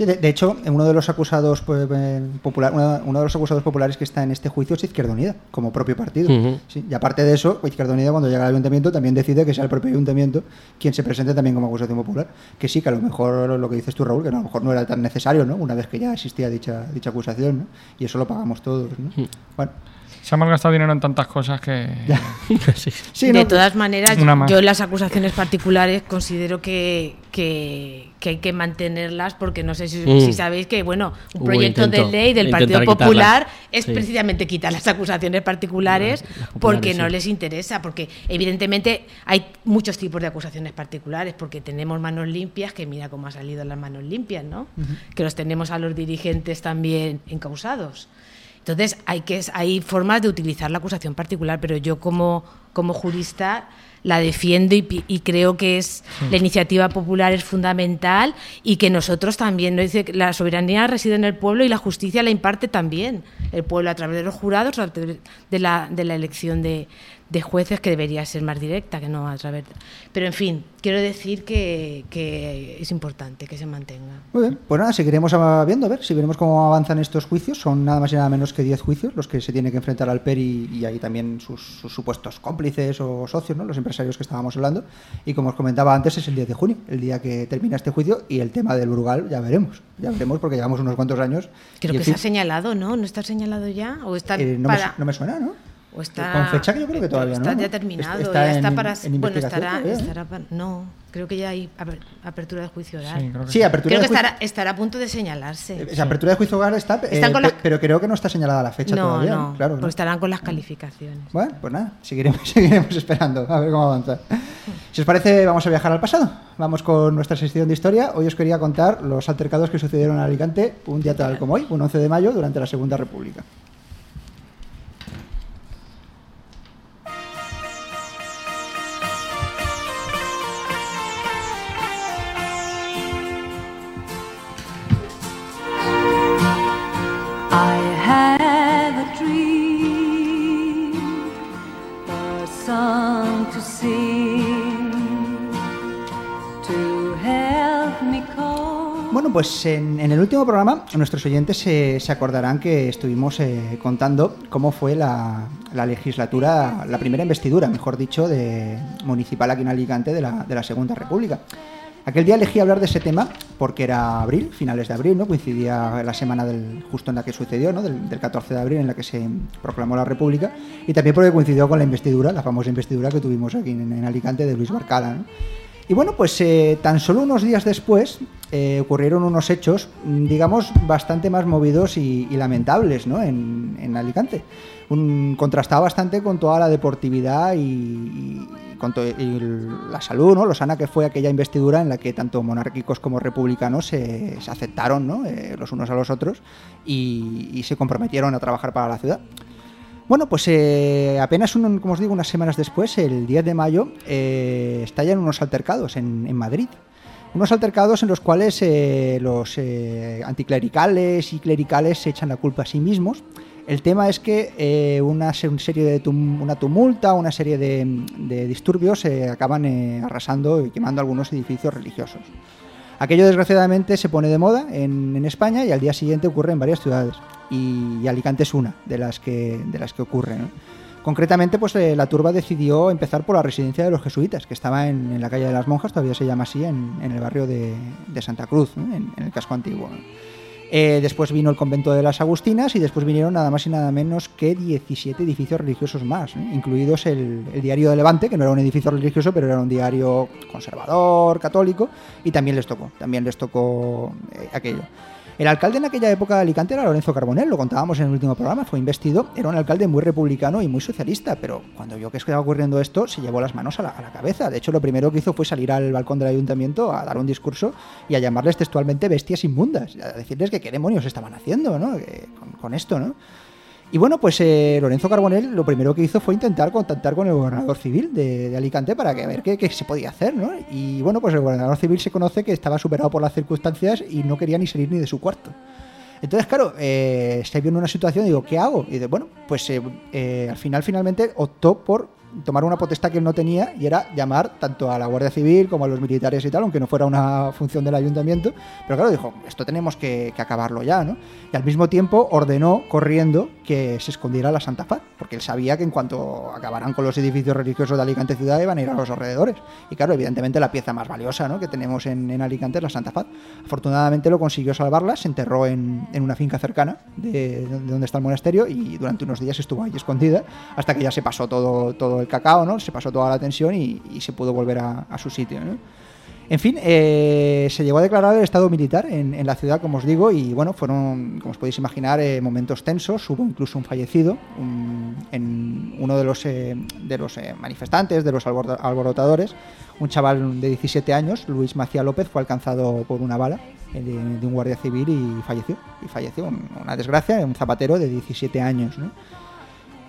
de, hecho, uno de los acusados pues, eh, popular, uno de los acusados populares que está en este juicio es Izquierda Unida, como propio partido. y aparte de eso, Izquierda Unida cuando llega al ayuntamiento también decide que sea el propio ayuntamiento quien se presente también como acusación popular. Que sí, que a lo mejor lo que dices tú, Raúl, que a lo mejor no era tan necesario, ¿no? Una vez que ya existía dicha, dicha acusación, ¿no? Y eso lo pagamos todos, ¿no? Bueno. Se ha malgastado dinero en tantas cosas que... [laughs] de todas maneras, yo en las acusaciones particulares considero que, que, hay que mantenerlas porque no sé si, mm. sabéis que, bueno, un proyecto de ley del Partido Popular es precisamente quitar las acusaciones particulares, porque no les interesa, porque evidentemente hay muchos tipos de acusaciones particulares, porque tenemos manos limpias, que mira cómo ha salido las manos limpias, ¿no? Que los tenemos a los dirigentes también encausados. Entonces, hay, que, hay formas de utilizar la acusación particular, pero yo como, como jurista la defiendo y, creo que es la iniciativa popular es fundamental y que nosotros también ¿no? dice que la soberanía reside en el pueblo y la justicia la imparte también el pueblo a través de los jurados a través de la, de la elección de, de jueces que debería ser más directa que no a través. Pero en fin, quiero decir que, es importante que se mantenga. Muy bien, pues nada, seguiremos viendo, a ver, si veremos cómo avanzan estos juicios. Son nada más y nada menos que 10 juicios los que se tiene que enfrentar al PERI y, ahí también sus, supuestos cómplices o socios, ¿no? los empresarios que estábamos hablando. Y como os comentaba antes, es el 10 de junio, el día que termina este juicio y el tema del Brugal ya veremos. Ya veremos porque llevamos unos cuantos años. Creo que se ha señalado, ¿no? ¿No está señalado ya? ¿O está eh, no me suena, ¿no? O está, con fecha que yo creo que todavía está no. ya terminado, está ya está para. bueno, estará, estará no, creo que ya hay apertura de juicio oral. Sí, creo que, sí, apertura creo que estará, estará, a punto de señalarse. Esa apertura de juicio oral está, eh, pero creo que no está señalada la fecha todavía. No, claro, porque estarán con las calificaciones. Bueno, pues nada, seguiremos, [laughs] seguiremos esperando a ver cómo avanza. Si os parece, vamos a viajar al pasado. Vamos con nuestra sección de historia. Hoy os quería contar los altercados que sucedieron en Alicante un día tal como hoy, un 11 de mayo, durante la Segunda República. Bueno, pues en, el último programa nuestros oyentes se, acordarán que estuvimos eh, contando cómo fue la, legislatura, la primera investidura, mejor dicho, de municipal aquí en Alicante de la, de la Segunda República. Aquel día elegí hablar de ese tema porque era abril, finales de abril, ¿no? Coincidía la semana del, justo en la que sucedió, ¿no? Del, 14 de abril en la que se proclamó la República y también porque coincidió con la investidura, la famosa investidura que tuvimos aquí en, Alicante de Luis Barcala, Y bueno, pues eh, tan solo unos días después eh, ocurrieron unos hechos, mm, digamos, bastante más movidos y, lamentables ¿no? en, en Alicante. Un, contrastaba bastante con toda la deportividad y, con y la salud, ¿no? lo sana que fue aquella investidura en la que tanto monárquicos como republicanos se, aceptaron ¿no? Eh, los unos a los otros y se comprometieron a trabajar para la ciudad. Bueno, pues eh, apenas, como os digo, unas semanas después, el 10 de mayo, eh, estallan unos altercados en, Madrid. Unos altercados en los cuales eh, los eh, anticlericales y clericales se echan la culpa a sí mismos. El tema es que una, se- una serie de tum- una tumulta, una serie de, de disturbios acaban arrasando y quemando algunos edificios religiosos. Aquello desgraciadamente se pone de moda en, España y al día siguiente ocurre en varias ciudades. Y, Alicante es una de las que, de las que ocurre. Concretamente, pues eh, la turba decidió empezar por la residencia de los jesuitas, que estaba en, la calle de las Monjas, todavía se llama así, en, el barrio de, Santa Cruz, en, el casco antiguo. Eh, después vino el convento de las Agustinas y después vinieron nada más y nada menos que 17 edificios religiosos más, incluidos el, el Diario de Levante, que no era un edificio religioso, pero era un diario conservador, católico, y también les tocó, también les tocó eh, aquello. El alcalde en aquella época de Alicante era Lorenzo Carbonell, lo contábamos en el último programa, fue investido, era un alcalde muy republicano y muy socialista, pero cuando vio que estaba ocurriendo esto, se llevó las manos a la, a la cabeza. De hecho, lo primero que hizo fue salir al balcón del ayuntamiento a dar un discurso y a llamarles textualmente bestias inmundas, a decirles que qué demonios estaban haciendo ¿no? Con, con esto, ¿no? Y bueno, pues eh, Lorenzo Carbonell lo primero que hizo fue intentar contactar con el gobernador civil de, Alicante para ver qué, se podía hacer, ¿no? Y bueno, pues el gobernador civil se conoce que estaba superado por las circunstancias y no quería ni salir ni de su cuarto. Entonces, claro, eh, se vio en una situación digo, ¿qué hago? Y bueno, pues eh, eh, al final finalmente optó por tomar una potestad que él no tenía y era llamar tanto a la Guardia Civil como a los militares y tal, aunque no fuera una función del ayuntamiento. Pero claro, dijo, esto tenemos que, que acabarlo ya, ¿no? Y al mismo tiempo ordenó, corriendo, que se escondiera la Santa Faz, porque él sabía que en cuanto acabaran con los edificios religiosos de Alicante ciudad iban a ir a los alrededores. Y claro, evidentemente la pieza más valiosa ¿no? que tenemos en, en Alicante es la Santa Faz. Afortunadamente lo consiguió salvarla, se enterró en, en una finca cercana de, de donde está el monasterio y durante unos días estuvo ahí escondida hasta que ya se pasó todo, todo el cacao, ¿no? se pasó toda la tensión y, y se pudo volver a, a su sitio. ¿no? En fin, eh, se llegó a declarar el estado militar en, en la ciudad, como os digo, y bueno, fueron, como os podéis imaginar, eh, momentos tensos. Hubo incluso un fallecido un- en uno de los, eh, de los eh, manifestantes, de los albor- alborotadores. Un chaval de 17 años, Luis Macía López, fue alcanzado por una bala de, de un guardia civil y falleció. Y falleció, un- una desgracia, un zapatero de 17 años. ¿no?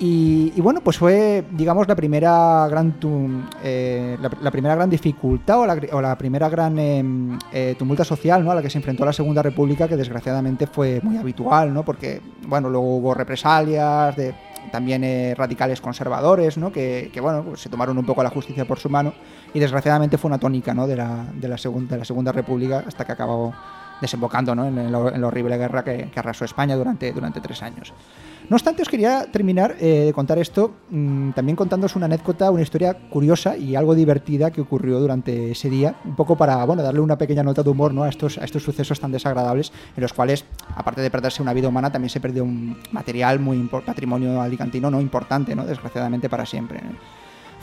Y, y bueno, pues fue, digamos, la primera gran tum- eh, la, la primera gran dificultad o la, o la primera gran em, eh, tumulta social ¿no? a la que se enfrentó la Segunda República, que desgraciadamente fue muy habitual, ¿no? Porque, bueno, luego hubo represalias de también eh, radicales conservadores, ¿no? Que, que, bueno, pues se tomaron un poco la justicia por su mano y desgraciadamente fue una tónica, ¿no? De la, de la, segunda, de la Segunda República hasta que acabó desembocando ¿no? en, la, en la horrible guerra que, que arrasó España durante, durante tres años. No obstante, os quería terminar eh, de contar esto mmm, también contándoos una anécdota, una historia curiosa y algo divertida que ocurrió durante ese día, un poco para bueno, darle una pequeña nota de humor ¿no? a, estos, a estos sucesos tan desagradables, en los cuales, aparte de perderse una vida humana, también se perdió un material muy patrimonio alicantino no importante, ¿no? desgraciadamente para siempre.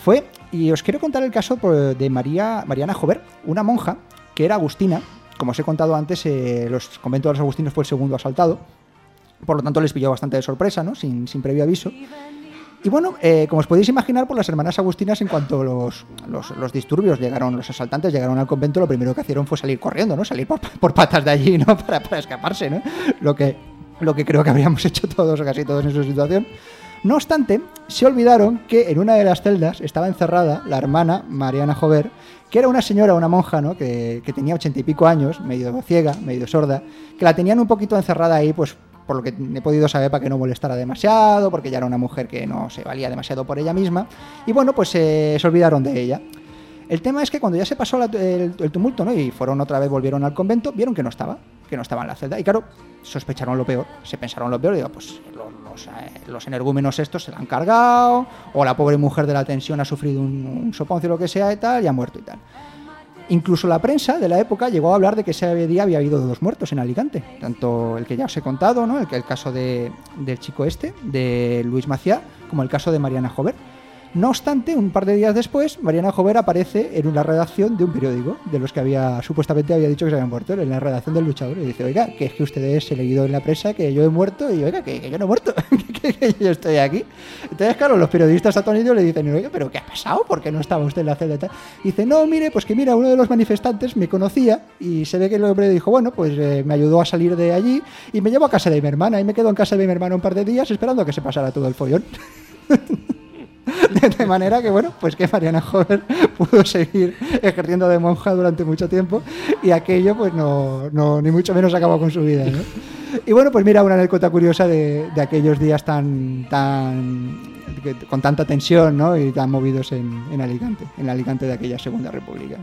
Fue, y os quiero contar el caso pues, de María, Mariana Jover, una monja que era agustina, como os he contado antes, eh, los conventos de los agustinos fue el segundo asaltado, por lo tanto les pilló bastante de sorpresa, ¿no? sin, sin previo aviso. Y bueno, eh, como os podéis imaginar, por las hermanas agustinas, en cuanto los, los, disturbios llegaron, los asaltantes llegaron al convento, lo primero que hicieron fue salir corriendo, ¿no? Salir por, por patas de allí, ¿no? [laughs] Para, para, escaparse, ¿no? Lo que, lo que creo que habríamos [laughs] hecho todos, casi todos en su situación. No obstante, se olvidaron que en una de las celdas estaba encerrada la hermana Mariana Jover, que era una señora, una monja, ¿no? Que, que tenía ochenta y pico años, medio ciega, medio sorda, que la tenían un poquito encerrada ahí, pues por lo que he podido saber, para que no molestara demasiado, porque ya era una mujer que no se valía demasiado por ella misma. Y bueno, pues eh, se olvidaron de ella. El tema es que cuando ya se pasó el, tumulto, ¿no? Y fueron otra vez, volvieron al convento, vieron que no estaba, que no estaba en la celda. Y claro, sospecharon lo peor, se pensaron lo peor, digo, pues eh, los energúmenos estos se la han cargado, o la pobre mujer de la tensión ha sufrido un, un soponcio o lo que sea y tal, y ha muerto y tal. Incluso la prensa de la época llegó a hablar de que ese día había habido dos muertos en Alicante. Tanto el que ya os he contado, ¿no? el, el caso de, del chico este, de Luis Maciá, como el caso de Mariana Jover. No obstante, un par de días después, Mariana Jover aparece en una redacción de un periódico, de los que había supuestamente había dicho que se habían muerto, en la redacción del luchador, y dice, oiga, que es que ustedes he leído en la prensa que yo he muerto, y oiga, que, yo no he muerto, [laughs] que, yo estoy aquí. Entonces, claro, los periodistas atónitos le dicen, oiga, pero ¿qué ha pasado? ¿Por qué no estaba usted en la celda? tal? Y dice, no, mire, pues que mira, uno de los manifestantes me conocía, y se ve que el hombre dijo, bueno, pues eh, me ayudó a salir de allí, y me llevo a casa de mi hermana, y me quedo en casa de mi hermana un par de días esperando a que se pasara todo el follón. [laughs] [laughs] De manera que, bueno, pues que Mariana Jover [laughs] pudo seguir ejerciendo de monja durante mucho tiempo y aquello, pues no, no ni mucho menos acabó con su vida. Y bueno, pues mira, una anécdota curiosa de, de aquellos días tan, tan con tanta tensión ¿no? y tan movidos en, en Alicante, en Alicante de aquella Segunda República.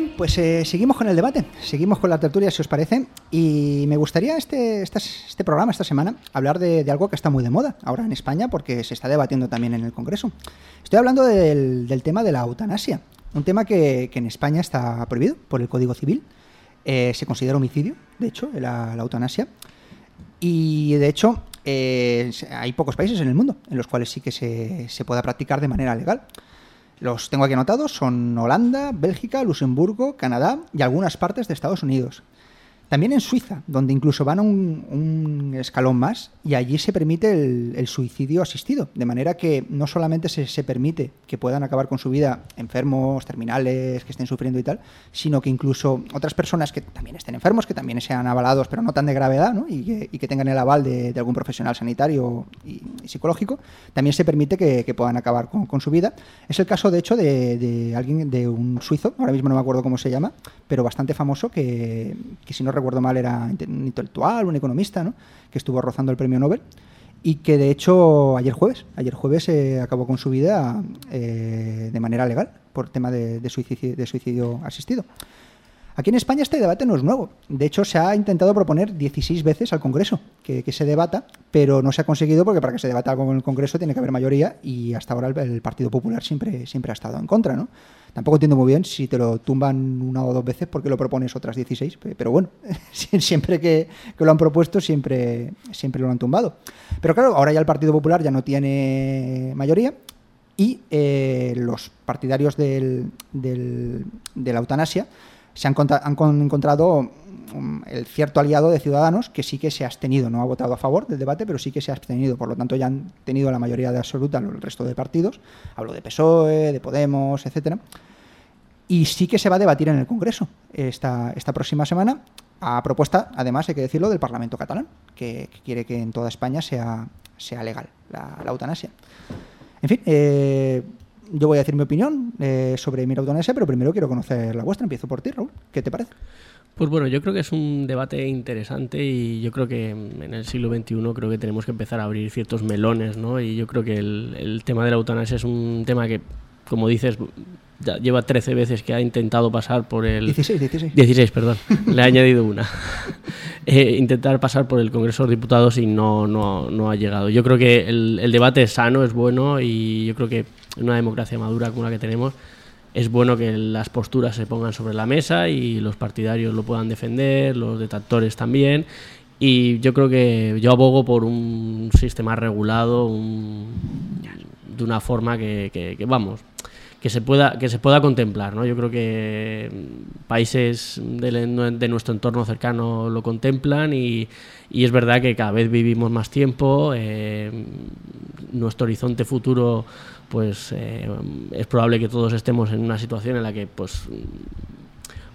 Bien, pues eh, seguimos con el debate, seguimos con la tertulia, si os parece, y me gustaría este, este, programa, esta semana, hablar de, algo que está muy de moda ahora en España, porque se está debatiendo también en el Congreso. Estoy hablando del, tema de la eutanasia, un tema que, en España está prohibido por el Código Civil, eh, se considera homicidio, de hecho, la, eutanasia, y de hecho eh, hay pocos países en el mundo en los cuales sí que se pueda practicar de manera legal. Los tengo aquí anotados, son Holanda, Bélgica, Luxemburgo, Canadá y algunas partes de Estados Unidos. También en Suiza, donde incluso van a un, escalón más y allí se permite el, suicidio asistido, de manera que no solamente se, permite que puedan acabar con su vida enfermos, terminales, que estén sufriendo y tal, sino que incluso otras personas que también estén enfermos, que también sean avalados, pero no tan de gravedad, y, que, tengan el aval de, algún profesional sanitario y, psicológico, también se permite que, puedan acabar con, su vida. Es el caso, de hecho, de, de, alguien, de un suizo, ahora mismo no me acuerdo cómo se llama, pero bastante famoso, que, que si no recuerdo mal era un intelectual, un economista, ¿no? que estuvo rozando el premio Nobel y que de hecho ayer jueves, ayer jueves eh, acabó con su vida eh, de manera legal por tema de, suicidio, de suicidio asistido. Aquí en España este debate no es nuevo. De hecho, se ha intentado proponer 16 veces al Congreso que, se debata, pero no se ha conseguido porque para que se debata algo en el Congreso tiene que haber mayoría y hasta ahora el, Partido Popular siempre, siempre ha estado en contra. ¿no? Tampoco entiendo muy bien si te lo tumban una o dos veces porque lo propones otras 16, pero bueno, [laughs] siempre que, lo han propuesto siempre, siempre lo han tumbado. Pero claro, ahora ya el Partido Popular ya no tiene mayoría y eh, los partidarios del, de la eutanasia se han, encontrado el cierto aliado de Ciudadanos que sí que se ha abstenido, no ha votado a favor del debate, pero sí que se ha abstenido. Por lo tanto, ya han tenido la mayoría de absoluta el resto de partidos. Hablo de PSOE, de Podemos, etcétera. Y sí que se va a debatir en el Congreso esta, esta próxima semana, a propuesta, además, hay que decirlo, del Parlamento catalán, que, quiere que en toda España sea, sea legal la, eutanasia. En fin, eh, yo voy a decir mi opinión eh, sobre mi eutanasia, pero primero quiero conocer la vuestra. Empiezo por ti, Raúl. ¿Qué te parece? Pues bueno, yo creo que es un debate interesante y yo creo que en el siglo XXI creo que tenemos que empezar a abrir ciertos melones, ¿no? Y yo creo que el, tema de la eutanasia es un tema que, como dices, ya lleva 13 veces que ha intentado pasar por el... 16, 16. 16, perdón. [laughs] Le he añadido una. [laughs] Eh, intentar pasar por el Congreso de Diputados y no, no, no ha llegado. Yo creo que el, el, debate es sano, es bueno y yo creo que en una democracia madura como la que tenemos es bueno que las posturas se pongan sobre la mesa y los partidarios lo puedan defender, los detractores también. Y yo creo que yo abogo por un sistema regulado, de una forma que, vamos, que se pueda que se pueda contemplar no yo creo que países de, nuestro entorno cercano lo contemplan y, y, es verdad que cada vez vivimos más tiempo eh, nuestro horizonte futuro pues eh, es probable que todos estemos en una situación en la que pues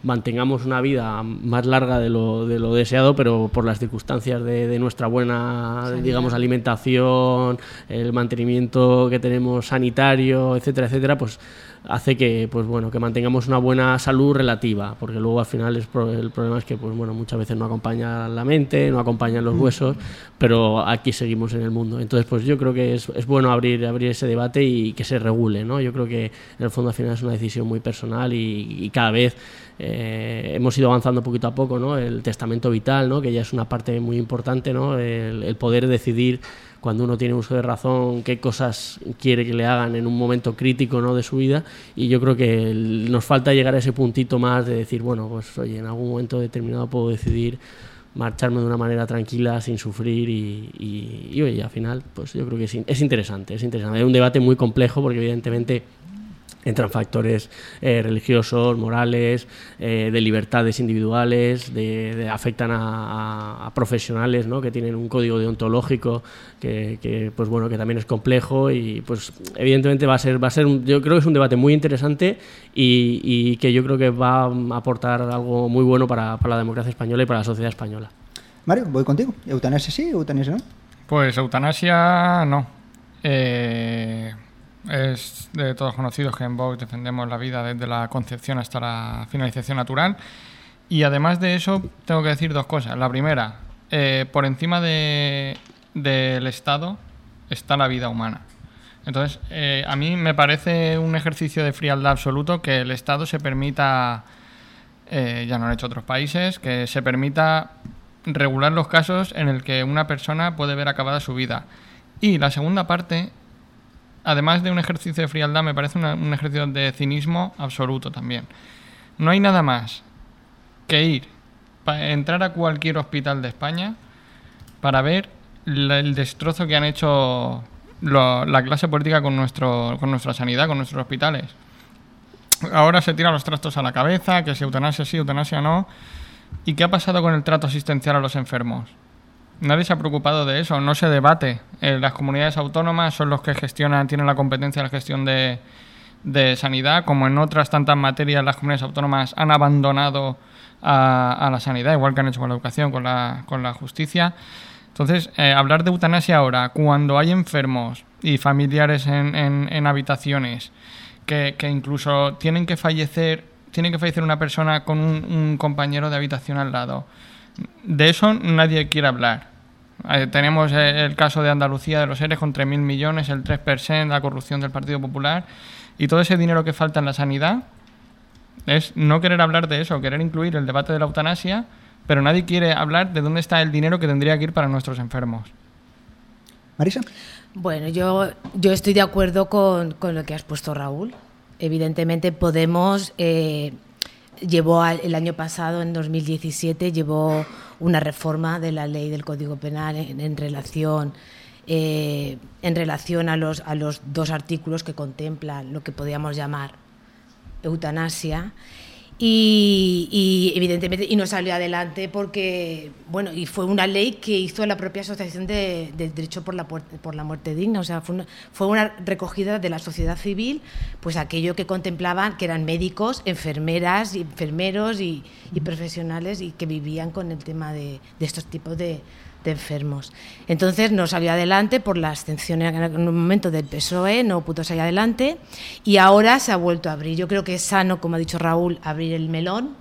mantengamos una vida más larga de lo, de lo deseado, pero por las circunstancias de, de nuestra buena, digamos, alimentación, el mantenimiento que tenemos sanitario, etcétera, etcétera, pues hace que pues bueno que mantengamos una buena salud relativa porque luego al final el problema es que pues bueno muchas veces no acompaña la mente no acompañan los huesos pero aquí seguimos en el mundo entonces pues yo creo que es, es bueno abrir abrir ese debate y que se regule no yo creo que en el fondo al final es una decisión muy personal y, cada vez eh, eh, hemos ido avanzando poquito a poco, ¿no? El testamento vital, ¿no? Que ya es una parte muy importante, ¿no? El, poder decidir cuando uno tiene uso de razón qué cosas quiere que le hagan en un momento crítico ¿no? de su vida y yo creo que nos falta llegar a ese puntito más de decir bueno pues oye en algún momento determinado puedo decidir marcharme de una manera tranquila, sin sufrir y, y, oye, al final, pues yo creo que es, es interesante, es interesante. Es un debate muy complejo porque evidentemente entran factores eh, religiosos, morales, eh, de libertades individuales, de, afectan a, profesionales ¿no? que tienen un código deontológico que, pues bueno que también es complejo y pues evidentemente va a ser va a ser yo creo que es un debate muy interesante y, que yo creo que va a aportar algo muy bueno para, para la democracia española y para la sociedad española. Mario, voy contigo. ¿Eutanasia sí, eutanasia no? Pues eutanasia no. Eh, es de todos conocidos que en Vox defendemos la vida desde la concepción hasta la finalización natural. Y además de eso, tengo que decir dos cosas. La primera, eh, por encima de, del Estado está la vida humana. Entonces, eh, a mí me parece un ejercicio de frialdad absoluto que el Estado se permita, eh, ya no han hecho otros países, que se permita regular los casos en el que una persona puede ver acabada su vida. Y la segunda parte además de un ejercicio de frialdad, me parece un ejercicio de cinismo absoluto también. No hay nada más que ir, para entrar a cualquier hospital de España para ver el destrozo que han hecho la clase política con, nuestro, con nuestra sanidad, con nuestros hospitales. Ahora se tiran los trastos a la cabeza, que si eutanasia sí, eutanasia no. ¿Y qué ha pasado con el trato asistencial a los enfermos? Nadie se ha preocupado de eso, no se debate. Eh, las comunidades autónomas son los que gestionan, tienen la competencia de la gestión de, sanidad, como en otras tantas materias las comunidades autónomas han abandonado a, la sanidad, igual que han hecho con la educación, con la, con la justicia. Entonces, eh, hablar de eutanasia ahora, cuando hay enfermos y familiares en, en, habitaciones que, que, incluso tienen que fallecer, tiene que fallecer una persona con un compañero de habitación al lado de eso nadie quiere hablar. Eh, tenemos eh, el caso de Andalucía de los seres con 3.000 millones, el 3%, la corrupción del Partido Popular y todo ese dinero que falta en la sanidad es no querer hablar de eso, querer incluir el debate de la eutanasia, pero nadie quiere hablar de dónde está el dinero que tendría que ir para nuestros enfermos. Marisa. Bueno, yo, yo estoy de acuerdo con, con lo que has puesto, Raúl. Evidentemente podemos eh, llevó el año pasado, en 2017, llevó una reforma de la ley del Código Penal en, relación eh, en relación a los, a los dos artículos que contemplan lo que podríamos llamar eutanasia y, evidentemente y no salió adelante porque bueno y fue una ley que hizo la propia asociación de, derecho por la por la muerte digna. O sea fue una, fue una recogida de la sociedad civil pues aquello que contemplaban que eran médicos enfermeras enfermeros y, y profesionales y que vivían con el tema de estos tipos de, de enfermos. Entonces no salió adelante por la abstención en un momento del PSOE, no pudo salir adelante y ahora se ha vuelto a abrir. Yo creo que es sano, como ha dicho Raúl, abrir el melón.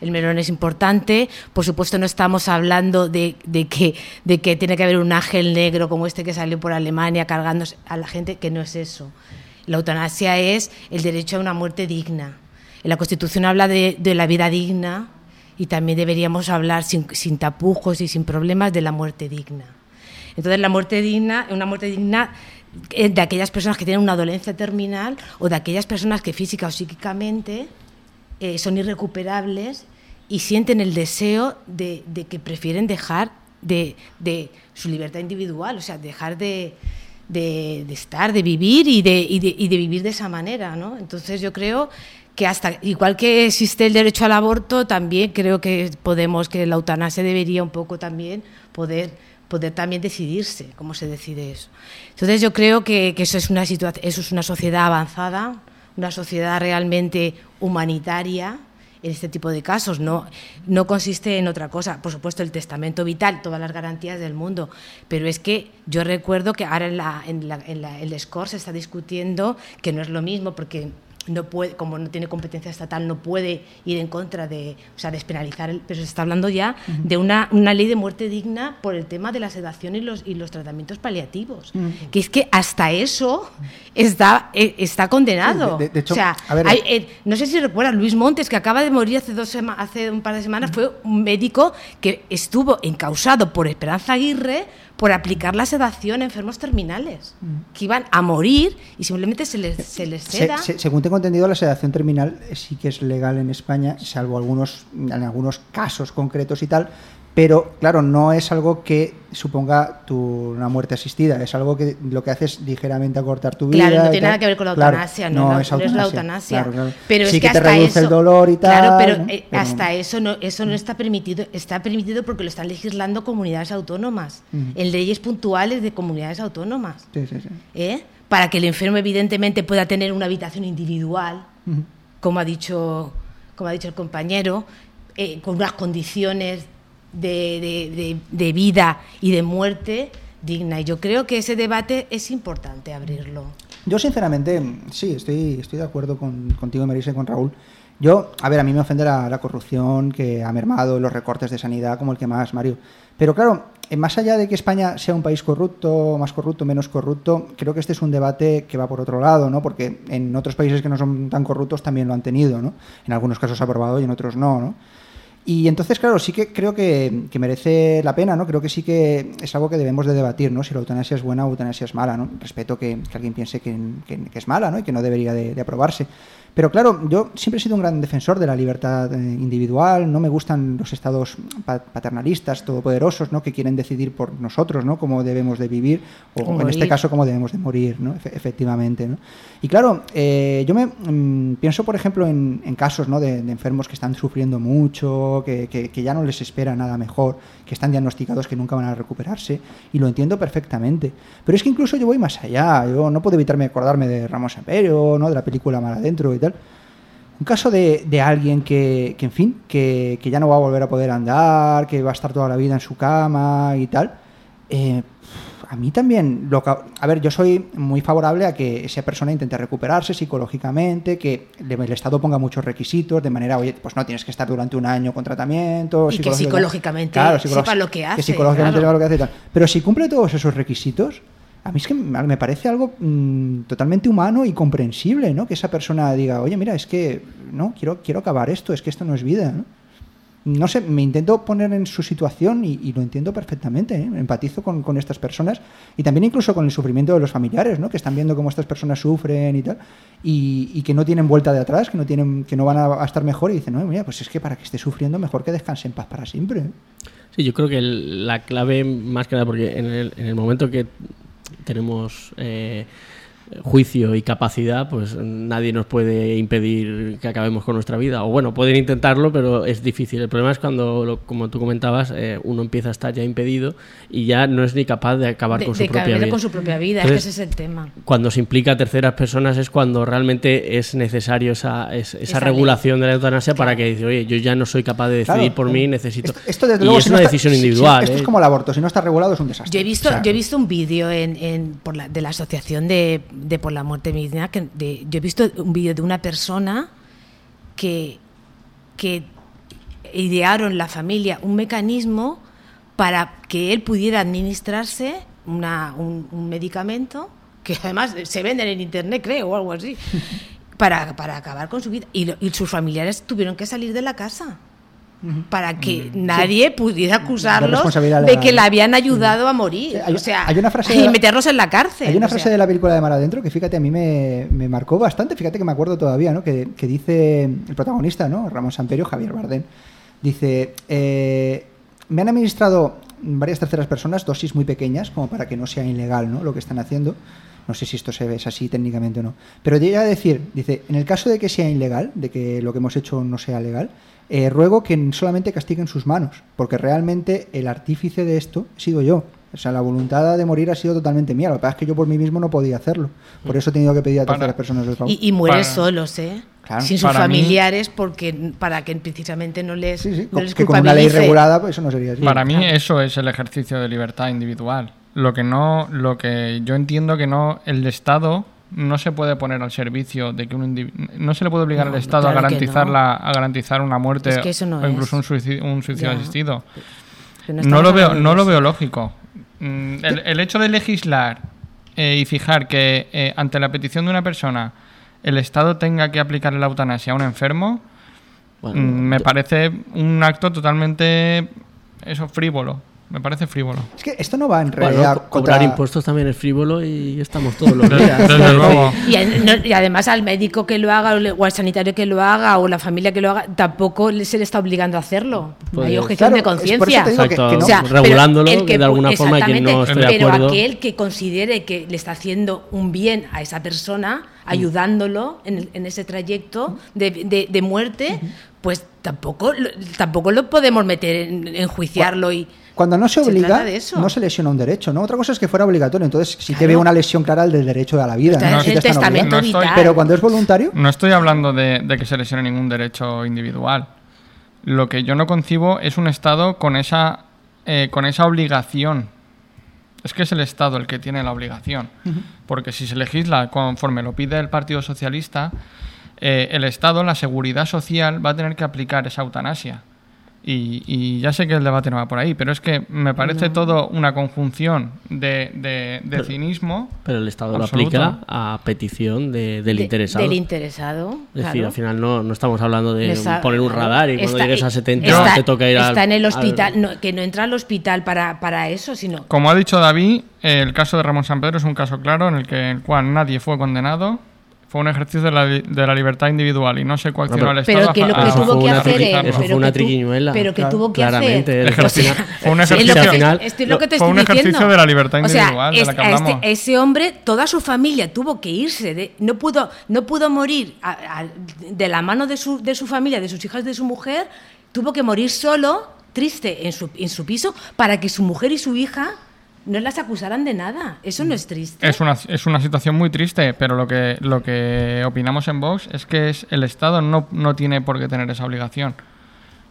El melón es importante. Por supuesto, no estamos hablando de, que, tiene que haber un ángel negro como este que salió por Alemania cargándose a la gente, que no es eso. La eutanasia es el derecho a una muerte digna. La Constitución habla de la vida digna, y también deberíamos hablar sin, sin, tapujos y sin problemas de la muerte digna. Entonces, la muerte digna, una muerte digna eh, de aquellas personas que tienen una dolencia terminal o de aquellas personas que física o psíquicamente eh, son irrecuperables y sienten el deseo de, de que prefieren dejar de, de, su libertad individual, o sea, dejar de, de estar, de vivir y y y de vivir de esa manera. ¿no? Entonces, yo creo que hasta igual que existe el derecho al aborto, también creo que podemos que la eutanasia debería un poco también poder poder también decidirse cómo se decide eso. Entonces yo creo que, eso es una eso es una sociedad avanzada, una sociedad realmente humanitaria en este tipo de casos. No, no consiste en otra cosa. Por supuesto, el testamento vital, todas las garantías del mundo. Pero es que yo recuerdo que ahora en, la, en, la, en el SCORE se está discutiendo que no es lo mismo, porque no puede, como no tiene competencia estatal, no puede ir en contra de, o sea, despenalizar, el, pero se está hablando ya de una, una ley de muerte digna por el tema de la sedación y los, y los tratamientos paliativos. Que es que hasta eso está, eh, está condenado. Sí, de- de hecho, o sea, a ver, hay- eh, no sé si recuerdas, Luis Montes, que acaba de morir hace, dos sema- hace un par de semanas, fue un médico que estuvo encausado por Esperanza Aguirre por aplicar la sedación a enfermos terminales, que iban a morir y simplemente se les, se les Se- seda. se- según tengo entendido, la sedación terminal sí que es legal en España, salvo algunos, en algunos casos concretos y tal. Pero claro, no es algo que suponga tu, una muerte asistida, es algo que lo que hace es ligeramente acortar tu vida. Claro, no tiene nada que ver con la Claro, eutanasia, no, no, es no es la eutanasia, claro, claro. Pero sí es que, te hasta reduce eso, el dolor y tal. Claro, eh, Pero- hasta eso no, eso no está permitido, está permitido porque lo están legislando comunidades autónomas, en leyes puntuales de comunidades autónomas. Sí, sí, sí. ¿eh? Para que el enfermo evidentemente pueda tener una habitación individual, como ha dicho, como ha dicho el compañero, eh, con unas condiciones de, de- de- vida y de muerte digna. Y yo creo que ese debate es importante abrirlo. Yo, sinceramente, sí, estoy, estoy de acuerdo con, contigo, Marisa, y con Raúl. Yo, a ver, a mí me ofende la, corrupción que ha mermado, los recortes de sanidad, como el que más, Mario. Pero claro, eh, más allá de que España sea un país corrupto, más corrupto, menos corrupto, creo que este es un debate que va por otro lado, ¿no? Porque en otros países que no son tan corruptos también lo han tenido, ¿no? En algunos casos aprobado y en otros ¿no? Y entonces, claro, sí que creo que, que merece la pena, ¿no? Creo que sí que es algo que debemos de debatir, ¿no? Si la eutanasia es buena o eutanasia es mala, ¿no? Respeto que, que alguien piense que, que- es mala, ¿no? Y que no debería de, de aprobarse. Pero claro, yo siempre he sido un gran defensor de la libertad eh, individual, no me gustan los estados pa- paternalistas, todopoderosos, ¿no? Que quieren decidir por nosotros, ¿no? Cómo debemos de vivir, o en este caso, cómo debemos de morir, ¿no? Efe- efectivamente, ¿no? Y claro, eh, yo me mm, pienso, por ejemplo, en, en casos ¿no? de, de enfermos que están sufriendo mucho, que, que- ya no les espera nada mejor, que están diagnosticados que nunca van a recuperarse, y lo entiendo perfectamente. Pero es que incluso yo voy más allá, yo no puedo evitarme acordarme de Ramos Amperio, ¿no? de la película Mar Adentro y tal. Un caso de, de alguien que, que, en fin, que, que ya no va a volver a poder andar, que va a estar toda la vida en su cama y tal. eh, a mí también, lo ca- a ver, yo soy muy favorable a que esa persona intente recuperarse psicológicamente, que el Estado ponga muchos requisitos, de manera, oye, pues no tienes que estar durante un año con tratamiento. Y que psicológicamente psicológico- sepa lo que hace, psicológicamente claro. sepa lo que hace y tal. Pero si cumple todos esos requisitos, a mí es que me me parece algo mm, totalmente humano y comprensible, ¿no? Que esa persona diga, oye, mira, es que no quiero quiero acabar esto, es que esto no es vida, ¿no? No sé, me intento poner en su situación y, lo entiendo perfectamente, ¿eh? empatizo con, con estas personas y también incluso con el sufrimiento de los familiares, ¿no? Que están viendo cómo estas personas sufren y tal y, y que no tienen vuelta de atrás, que no tienen, que no van a, estar mejor y dicen, no, mira, pues es que para que esté sufriendo mejor que descanse en paz para siempre. Sí, yo creo que la clave, más que nada, porque en el, en el momento que tenemos eh, juicio y capacidad, pues nadie nos puede impedir que acabemos con nuestra vida. O bueno, pueden intentarlo, pero es difícil. El problema es cuando, como tú comentabas, eh, uno empieza a estar ya impedido y ya no es ni capaz de acabar De, con su de propia acabar vida. con su propia vida, Entonces, es que ese es el tema. cuando se implica a terceras personas es cuando realmente es necesario esa, es- esa, Esa regulación de la eutanasia para que dice, oye, yo ya no soy capaz de decidir Claro, por mí, necesito... Esto, esto, desde y luego, es si una no está- decisión si- si- individual. esto es ¿eh? como el aborto, si no está regulado es un desastre. Yo he visto, O sea, yo he visto un vídeo en, en- por la- de la Asociación de, de por la Muerte Medicina, que de- yo he visto un vídeo de una persona que, que idearon la familia un mecanismo para que él pudiera administrarse una- un, un medicamento que además se venden en internet, creo, o algo así, [laughs] para, para acabar con su vida. Y, lo- y sus familiares tuvieron que salir de la casa para que nadie pudiera acusarlos de que la habían ayudado a morir. Eh, hay- o sea, hay una frase y la- meterlos en la cárcel. Hay una frase sea. de la película de Mar Adentro que fíjate, a mí me, me marcó bastante, fíjate que me acuerdo todavía, ¿no? Que, que dice el protagonista, ¿no? Ramón Samperio, Javier Bardem, dice, eh, me han administrado varias terceras personas dosis muy pequeñas, como para que no sea ilegal, ¿no? Lo que están haciendo. No sé si esto se ve es así técnicamente o no. Pero llega a decir, dice, en el caso de que sea ilegal, de que lo que hemos hecho no sea legal, eh, ruego que solamente castiguen sus manos, porque realmente el artífice de esto he sido yo. O sea, la voluntad de morir ha sido totalmente mía. Lo que pasa es que yo por mí mismo no podía hacerlo. Por eso he tenido que pedir a terceras personas de favor. Y, y mueren Para- solos, ¿eh? Claro. Sin sus Para mí- familiares, porque para que precisamente no les, Sí, sí, no con- les que con una ley regulada, pues eso no sería así. Para mí eso es el ejercicio de libertad individual. Lo que no, lo que yo entiendo que no, el Estado no se puede poner al servicio de que un indivi- no se le puede obligar No, al Estado a claro garantizar no. la, a garantizar una muerte Es que eso no o incluso es. un suicidio, un suicidio asistido. No, lo veo, no lo veo lógico. Mm, El, el hecho de legislar eh, y fijar que eh, ante la petición de una persona el Estado tenga que aplicar la eutanasia a un enfermo Bueno, mm, me parece un acto totalmente eso frívolo. Me parece frívolo. Es que esto no va en bueno, realidad co- cobrar contra... impuestos también es frívolo y estamos todos los días. desde luego. Y, a- no- y además al médico que lo haga o le- o al sanitario que lo haga o la familia que lo haga, tampoco se le está obligando a hacerlo. Pues, Hay objeción claro, de conciencia. no- O sea, regulándolo el que de alguna forma quien no exactamente, esté de pero aquel que considere que le está haciendo un bien a esa persona, ayudándolo en, ese trayecto de, de- de muerte, pues tampoco, lo- tampoco lo podemos meter en enjuiciarlo y Cuando no se obliga, trata de eso. no se lesiona un derecho, ¿no? Otra cosa es que fuera obligatorio, entonces sí que Claro. ve una lesión clara del derecho a la vida. ¿no? te están. No estoy-. Pero cuando es voluntario, No estoy hablando de, de que se lesione ningún derecho individual. Lo que yo no concibo es un Estado con esa, eh, con esa obligación. Es que es el Estado el que tiene la obligación. Porque si se legisla conforme lo pide el Partido Socialista, eh, el Estado, la seguridad social, va a tener que aplicar esa eutanasia. Y, y ya sé que el debate no va por ahí, pero es que me parece todo una conjunción de, de- de cinismo. Pero el Estado Absoluto. lo aplica a petición de- del de- interesado. del interesado. es decir, claro. al final no, no estamos hablando de poner un radar y cuando está- llegues a 70 está- te toca ir al- Está en el al- hospital, no, que no entra al hospital para, para eso, sino Como ha dicho David, el caso de Ramón San Pedro es un caso claro en el que el cual nadie fue condenado. Fue un ejercicio de la, li- de la libertad individual y no se coaccionó Pero- al Estado pero que lo que tuvo que hacer es- eso fue una triquiñuela. pero que Claro. tuvo que Claramente, hacer el Ejercicio- O sea, fue un es lo ejercicio- que- Al final- esto es lo que te fue estoy un ejercicio diciendo. de la libertad O sea, individual de la es- que a este- hablamos. ese hombre toda su familia tuvo que irse de, no pudo no pudo morir a- a- de la mano de su, de su familia de sus hijas de su mujer tuvo que morir solo triste en su, en su piso para que su mujer y su hija no las acusaran de nada eso no es triste Es una, es una situación muy triste, pero lo que, lo que opinamos en Vox es que es, el Estado no, no tiene por qué tener esa obligación.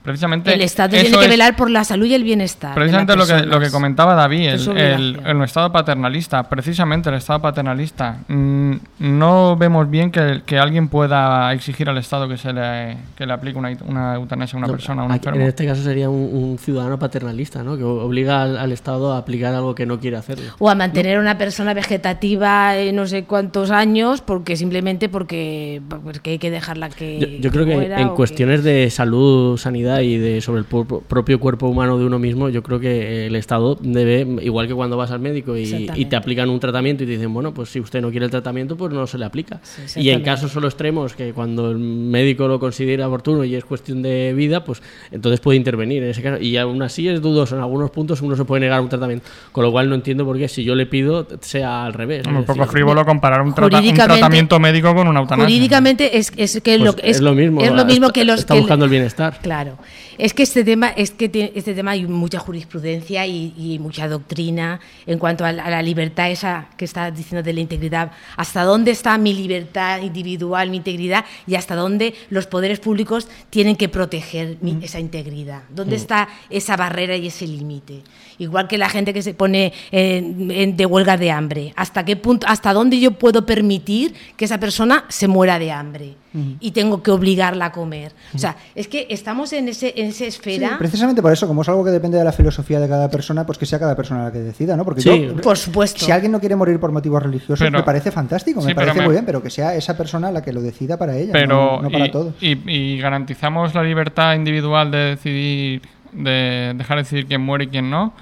Precisamente el Estado tiene que es- velar por la salud y el bienestar de Precisamente las lo que, lo que comentaba David, el, el, Estado paternalista, precisamente el Estado paternalista. Mm, no vemos bien que, que alguien pueda exigir al Estado que se le, que le aplique una, una eutanasia a una No, persona, a un aquí- enfermo. en este caso sería un, un ciudadano paternalista, ¿no? Que obliga al, al Estado a aplicar algo que no quiere hacerlo. o a mantener a una persona vegetativa eh, no sé cuántos años porque simplemente porque, porque hay que dejarla que Yo, yo creo que en cuestiones de salud, sanidad y de sobre el propio cuerpo humano de uno mismo, yo creo que el Estado debe, igual que cuando vas al médico y, te aplican un tratamiento y te dicen, bueno, pues si usted no quiere el tratamiento, pues no se le aplica. Sí, y en casos solo extremos, que cuando el médico lo considera oportuno y es cuestión de vida, pues entonces puede intervenir en ese caso. Y aún así es dudoso, en algunos puntos uno se puede negar un tratamiento. Con lo cual no entiendo por qué si yo le pido sea al revés. un Es poco decir, frívolo comparar un, trata- un Jurídicamente- tratamiento médico con una eutanasia. jurídicamente es, es que pues lo, es, lo mismo. es lo mismo que los Está que- buscando el bienestar. Claro. Es que este tema, es que este tema hay mucha jurisprudencia y, y mucha doctrina en cuanto a la, a la libertad esa que está diciendo de la integridad. Hasta dónde está mi libertad individual, mi integridad y hasta dónde los poderes públicos tienen que proteger mi- esa integridad. ¿Dónde está esa barrera y ese límite? Igual que la gente que se pone en- en- de huelga de hambre. ¿Hasta qué punto, hasta dónde yo puedo permitir que esa persona se muera de hambre? Y tengo que obligarla a comer. O sea, es que estamos en, ese, en esa Sí, esfera. precisamente por eso, como es algo que depende de la filosofía de cada persona, pues que sea cada persona la que decida, ¿no? Porque Sí. yo, Por supuesto. si alguien no quiere morir por motivos religiosos, Pero- me parece fantástico, me Sí, parece me- muy bien, pero que sea esa persona la que lo decida para ella, pero no, no para y, todos. y- y garantizamos la libertad individual de decidir de dejar de decidir quién muere y quién no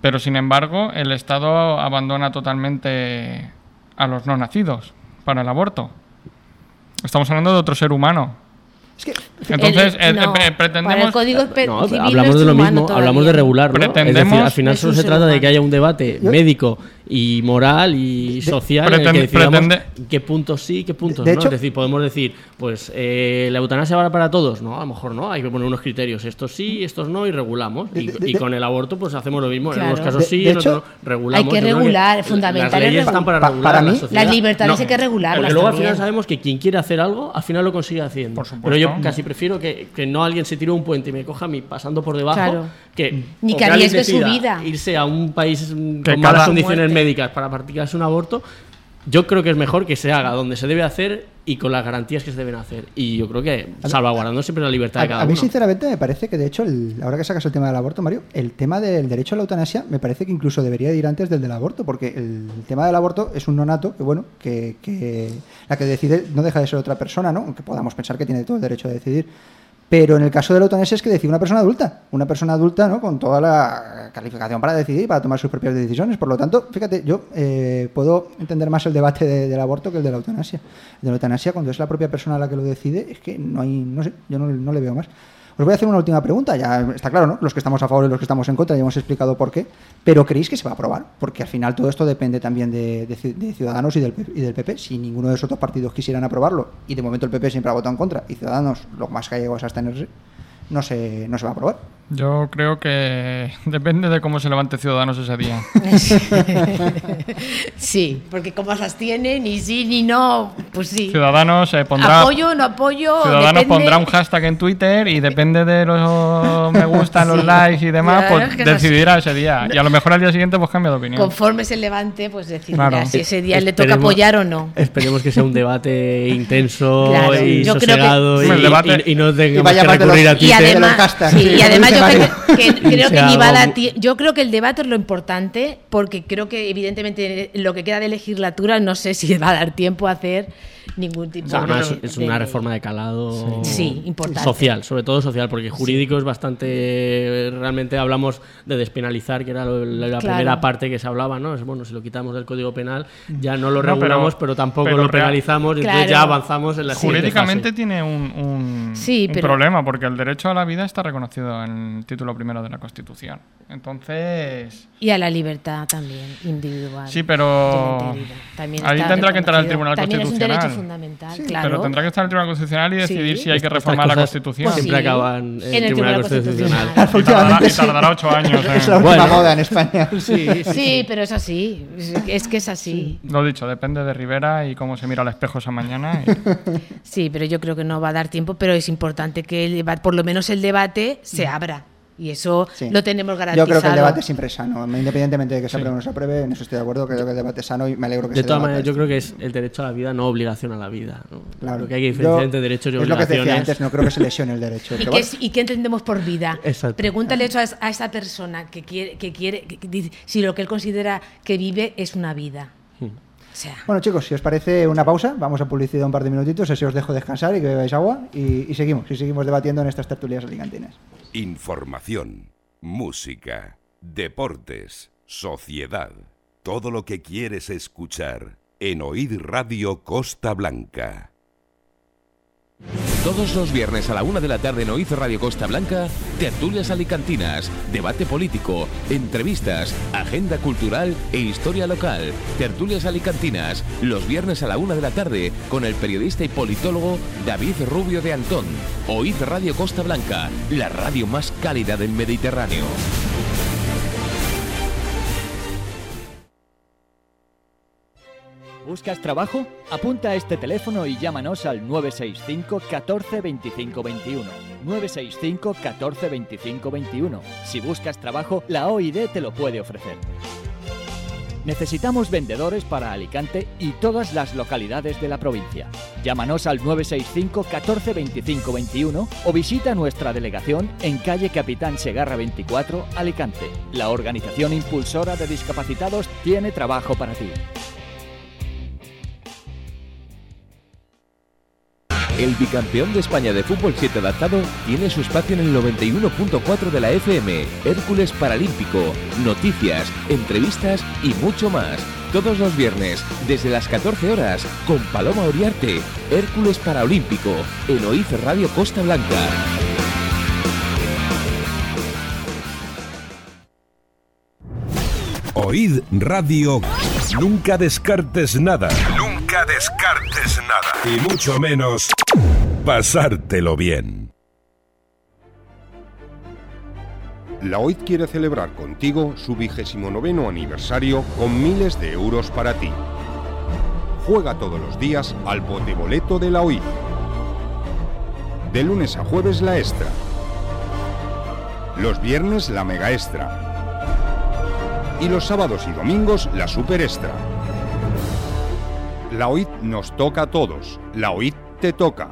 pero sin embargo el Estado abandona totalmente a los no nacidos para el aborto estamos hablando de otro ser humano Es que, entonces El- eh, no, eh, para pretendemos el código pe- No, civil hablamos no de es lo mismo, hablamos de todavía. regularlo. Es decir, al final solo se trata de humano. que haya un debate médico y moral y social en el que decidamos pretende- qué puntos sí, qué puntos de no. hecho- es decir, podemos decir, pues eh, la eutanasia vale para todos. No, a lo mejor no. Hay que poner unos criterios. Estos sí, estos no y regulamos. Y, De- de- y con el aborto pues hacemos lo mismo. En Claro. unos casos De- sí, de en otros hecho, no. regulamos. hay que regular, las fundamental es leyes están para regular. regular Para la mí, sociedad. las libertades hay que regularlas Porque luego al también. final sabemos que quien quiere hacer algo, al final lo consigue haciendo. Por supuesto. Pero yo casi prefiero que, que no alguien se tire un puente y me coja a mí pasando por debajo, Claro. que, Ni que arriesgue su vida. Irse a un país Que con malas condiciones. Médicas para practicarse un aborto. Yo creo que es mejor que se haga donde se debe hacer y con las garantías que se deben hacer. Y yo creo que salvaguardando siempre la libertad A, de cada a mí, uno. sinceramente, me parece que, de hecho, el- ahora que sacas el tema del aborto, Mario, el tema del derecho a la eutanasia me parece que incluso debería de ir antes del del aborto, porque el tema del aborto es un nonato que, bueno, que, que la que decide no deja de ser otra persona, ¿no? Aunque podamos pensar que tiene todo el derecho a decidir. Pero en el caso de la eutanasia es que decide una persona adulta, una persona adulta, ¿no? Con toda la calificación para decidir, para tomar sus propias decisiones. Por lo tanto, fíjate, yo eh, puedo entender más el debate de- del aborto que el de la eutanasia. El de la eutanasia, cuando es la propia persona la que lo decide, es que no hay, no sé, yo no, no le veo más. Os voy a hacer una última pregunta, ya está claro, ¿no? Los que estamos a favor y los que estamos en contra, ya hemos explicado por qué, pero ¿creéis que se va a aprobar? Porque al final todo esto depende también de, de Ci- de Ciudadanos y del, PP. Si ninguno de esos dos partidos quisieran aprobarlo, y de momento el PP siempre ha votado en contra, y Ciudadanos, lo más que ha llegado es a abstenerse, no se, no se va a aprobar. Yo creo que [laughs] depende de cómo se levante Ciudadanos ese día. [laughs] Sí, porque como se abstiene, ni sí ni no, pues sí. Ciudadanos eh, pondrá. Apoyo, no apoyo. Ciudadanos depende. pondrá un hashtag en Twitter y depende de los [laughs] me gustan, los likes y demás, pues es que es así. decidirá ese día. Y a lo mejor al día siguiente pues cambia de opinión. Conforme se levante, pues decidirá Claro. si ese día le toca apoyar o no. Esperemos que sea un debate intenso Claro, y yo creo que- sosegado y, y- y no tengamos vaya que los- recurrir a Twitter. Además, sí, sí, y además yo creo [laughs] que, creo Yo creo que el debate es lo importante, porque creo que evidentemente lo que queda de legislatura no sé si va a dar tiempo a hacer ningún tipo Además, de, es de- una reforma de calado Sí, importante. social, sobre todo social, porque jurídico es bastante. Realmente hablamos de despenalizar, que era lo- la, la Claro. primera parte que se hablaba, ¿no? Es bueno, si lo quitamos del código penal, ya no lo No, pero- regulamos, pero, tampoco pero lo real- penalizamos, y entonces Claro. ya avanzamos en la siguiente Jurídicamente fase. tiene un, un- Sí, un pero- problema, porque el derecho a la vida está reconocido en el título primero de la Constitución. Entonces, Y a la libertad también, individual. Sí, pero. También ahí tendrá que entrar el. Tribunal También Constitucional. es un derecho fundamental, claro. pero tendrá que estar el Tribunal Constitucional y decidir Sí. si hay que reformar la Constitución. Pues Siempre sí. acaban en En el Tribunal Tribunal Constitucional. Y tardará, Últimamente y tardará ocho años. Es ¿eh? la última Bueno. moda en España. [laughs] Sí, sí. Sí, pero es así. Es- Es que es así. Lo dicho, depende de Rivera y cómo se mira al espejo esa mañana. y- Sí, pero yo creo que no va a dar tiempo, pero es importante que el debate, por lo menos el debate se abra. Y eso Sí. lo tenemos garantizado. Yo creo que el debate siempre es sano, independientemente de que se apruebe o no se apruebe, en eso estoy de acuerdo, creo que el debate es sano y me alegro que De se todas maneras, yo creo que es el derecho a la vida, no obligación a la vida. ¿no? Claro. Creo que hay que diferenciar Yo- entre derechos y Es lo que te decía obligaciones. antes, no creo que se lesione el derecho. [laughs] ¿Y que qué, va- es- y qué entendemos por vida? Exacto. Pregúntale eso a, es- a esa persona que quiere, que quiere que- que dice si lo que él considera que vive es una vida. Sea, Bueno, chicos, si os parece una pausa, vamos a publicidad un par de minutitos, así os dejo descansar y que bebáis agua y, y seguimos, y seguimos debatiendo en estas tertulias alicantinas. Información, música, deportes, sociedad. Todo lo que quieres escuchar en Oíd Radio Costa Blanca. Todos los viernes a la una de la tarde en Oiz Radio Costa Blanca, tertulias alicantinas, debate político, entrevistas, agenda cultural e historia local. Tertulias alicantinas, los viernes a la una de la tarde con el periodista y politólogo David Rubio de Antón. Oiz Radio Costa Blanca, la radio más cálida del Mediterráneo. ¿Buscas trabajo? Apunta a este teléfono y llámanos al 965 14 25 21. 965 14 25 21. Si buscas trabajo, la OID te lo puede ofrecer. Necesitamos vendedores para Alicante y todas las localidades de la provincia. Llámanos al 965 14 25 21 o visita nuestra delegación en calle Capitán Segarra 24, Alicante. La organización impulsora de discapacitados tiene trabajo para ti. El bicampeón de España de fútbol 7 adaptado tiene su espacio en el 91.4 de la FM, Hércules Paralímpico, noticias, entrevistas y mucho más. Todos los viernes, desde las 14 horas, con Paloma Oriarte, Hércules Paralímpico, en Oiz Radio Costa Blanca. Oíd Radio. Nunca descartes nada. Nunca descartes nada. Y mucho menos pasártelo bien. La OID quiere celebrar contigo su vigésimo noveno aniversario con miles de euros para ti. Juega todos los días al boleto de la OID. De lunes a jueves la extra. Los viernes la mega extra. Y los sábados y domingos la super extra. La OIT nos toca a todos. La OIT te toca.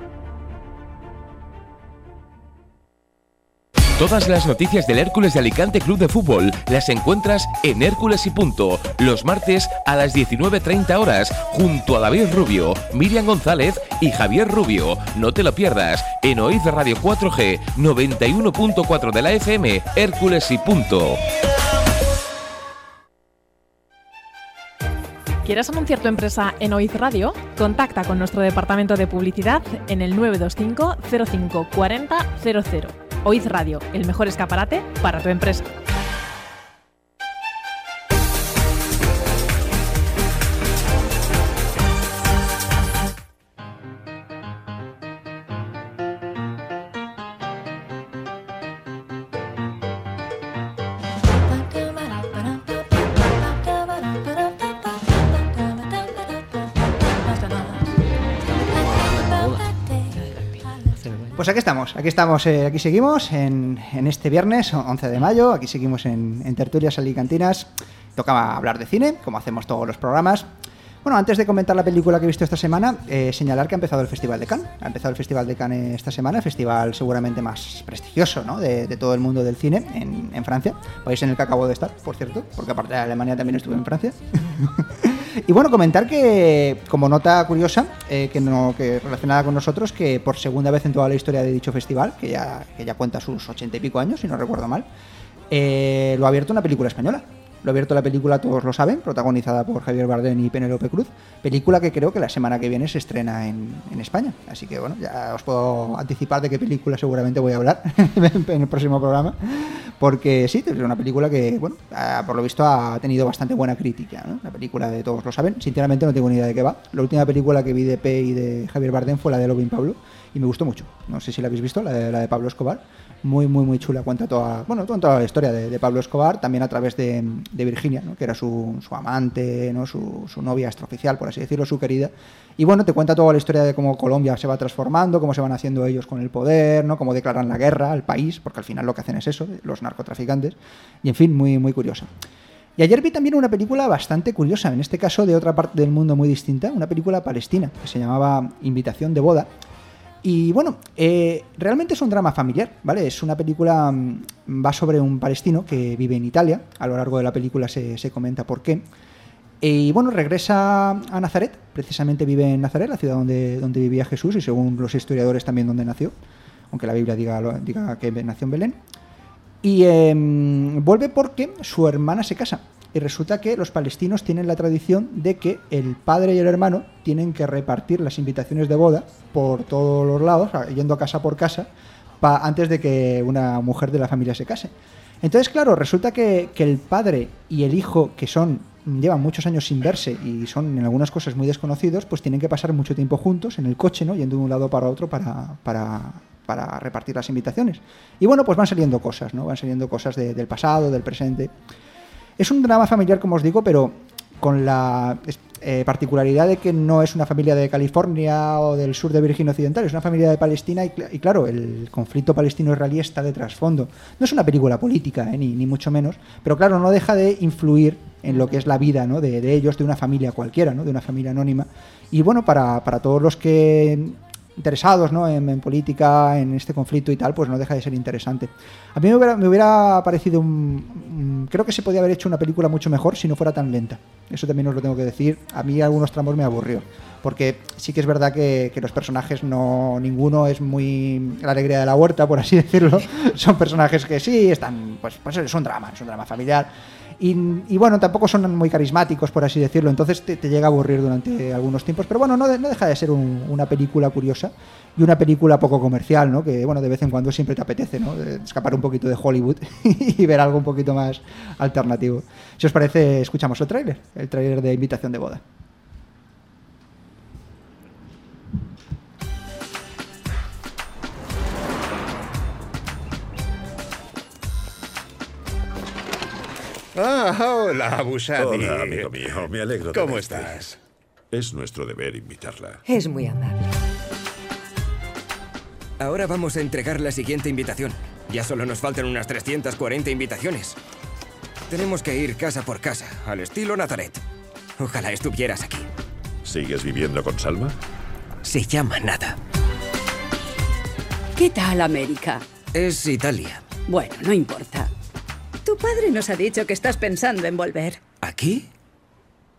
Todas las noticias del Hércules de Alicante Club de Fútbol las encuentras en Hércules y Punto, los martes a las 19.30 horas, junto a David Rubio, Miriam González y Javier Rubio. No te lo pierdas, en Oíz Radio 4G, 91.4 de la FM, Hércules y Punto. ¿Quieres anunciar tu empresa en OIZ Radio? Contacta con nuestro departamento de publicidad en el 925 05 40 00. OIZ Radio, el mejor escaparate para tu empresa. Pues aquí estamos, aquí estamos, eh, aquí seguimos en, en este viernes 11 de mayo, aquí seguimos en, en Tertulias Alicantinas. Tocaba hablar de cine, como hacemos todos los programas. Bueno, antes de comentar la película que he visto esta semana, eh, señalar que ha empezado el Festival de Cannes. Ha empezado el Festival de Cannes esta semana, el festival seguramente más prestigioso ¿no? de, todo el mundo del cine en, en Francia, país en el que acabo de estar, por cierto, porque aparte de Alemania también estuve en Francia. [laughs] Y bueno, comentar que, como nota curiosa, eh, que, no, que relacionada con nosotros, que por segunda vez en toda la historia de dicho festival, que ya, que ya cuenta sus ochenta y pico años, si no recuerdo mal, eh, lo ha abierto una película española. Lo abierto la película, todos lo saben, protagonizada por Javier Bardem y Penélope Cruz. Película que creo que la semana que viene se estrena en, en España. Así que bueno, ya os puedo anticipar de qué película seguramente voy a hablar [laughs] en el próximo programa. Porque sí, es una película que, bueno, por lo visto ha tenido bastante buena crítica. ¿no? La película de todos lo saben. Sinceramente no tengo ni idea de qué va. La última película que vi de P y de Javier Bardem fue la de Loving Pablo y me gustó mucho. No sé si la habéis visto, la de, la de Pablo Escobar. Muy, muy, muy chula. Cuenta toda, bueno, toda la historia de, Pablo Escobar, también a través de, Virginia, que era su, su amante, ¿no? su, su novia extraoficial, por así decirlo, su querida. Y bueno, te cuenta toda la historia de cómo Colombia se va transformando, cómo se van haciendo ellos con el poder, ¿no? cómo declaran la guerra al país, porque al final lo que hacen es eso, los narcotraficantes. Y en fin, muy, muy curiosa. Y ayer vi también una película bastante curiosa, en este caso de otra parte del mundo muy distinta, una película palestina que se llamaba Invitación de Boda. Y bueno, eh, realmente es un drama familiar, ¿vale? Es una película, mm, va sobre un palestino que vive en Italia, a lo largo de la película se, se comenta por qué. Y bueno, regresa a Nazaret, precisamente vive en Nazaret, la ciudad donde, donde vivía Jesús y según los historiadores también donde nació, aunque la Biblia diga, diga que nació en Belén. Y em, vuelve porque su hermana se casa. Y resulta que los palestinos tienen la tradición de que el padre y el hermano tienen que repartir las invitaciones de boda por todos los lados, yendo casa por casa, antes de que una mujer de la familia se case. Entonces, claro, resulta que, el padre y el hijo, que son llevan muchos años sin verse y son en algunas cosas muy desconocidos, pues tienen que pasar mucho tiempo juntos en el coche, ¿no? Yendo de un lado para otro para, para, para repartir las invitaciones. Y bueno, pues van saliendo cosas, ¿no? Van saliendo cosas de- del pasado, del presente. Es un drama familiar, como os digo, pero con la eh, particularidad de que no es una familia de California o del sur de Virginia Occidental, es una familia de Palestina y, cl- y claro, el conflicto palestino-israelí está de trasfondo. No es una película política, eh, ni, ni mucho menos, pero claro, no deja de influir en lo que es la vida ¿no? de, de ellos, de una familia cualquiera, ¿no? de una familia anónima. Y bueno, para, para todos los que interesados ¿no? en, en política, en este conflicto y tal, pues no deja de ser interesante. A mí me hubiera, parecido un, un- Creo que se podía haber hecho una película mucho mejor si no fuera tan lenta. Eso también os lo tengo que decir. A mí algunos tramos me aburrió. Porque sí que es verdad que, que los personajes no... Ninguno es muy la alegría de la huerta, por así [laughs] decirlo. Son personajes que sí, están... Pues, pues es un drama, es un drama familiar. Y, bueno, tampoco son muy carismáticos, por así decirlo, entonces te, llega a aburrir durante algunos tiempos. Pero bueno, no, no deja de ser un- una película curiosa y una película poco comercial, ¿no? Que bueno, de vez en cuando siempre te apetece, ¿no? Escapar un poquito de Hollywood [laughs] y ver algo un poquito más alternativo. Si os parece, escuchamos el tráiler, el tráiler de Invitación de Boda. Ah, hola, Busadi. Hola, amigo mío. Me alegro de ¿Cómo verte. estás? Es nuestro deber invitarla. Es muy amable. Ahora vamos a entregar la siguiente invitación. Ya solo nos faltan unas 340 invitaciones. Tenemos que ir casa por casa, al estilo Nazaret. Ojalá estuvieras aquí. ¿Sigues viviendo con Salma? Se llama nada. ¿Qué tal América? Es Italia. Bueno, no importa. Tu padre nos ha dicho que estás pensando en volver. ¿Aquí?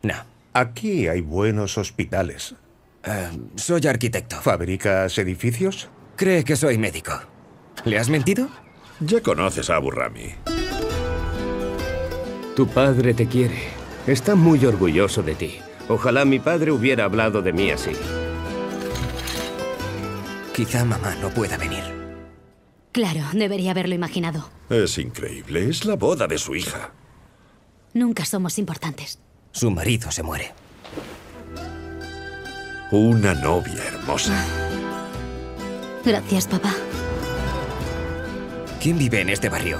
No. Aquí hay buenos hospitales. Eh, soy arquitecto. ¿Fabricas edificios? Cree que soy médico. ¿Le has mentido? Ya conoces a Abu Rami. Tu padre te quiere. Está muy orgulloso de ti. Ojalá mi padre hubiera hablado de mí así. Quizá mamá no pueda venir. Claro, debería haberlo imaginado. Es increíble. Es la boda de su hija. Nunca somos importantes. Su marido se muere. Una novia hermosa. Gracias, papá. ¿Quién vive en este barrio?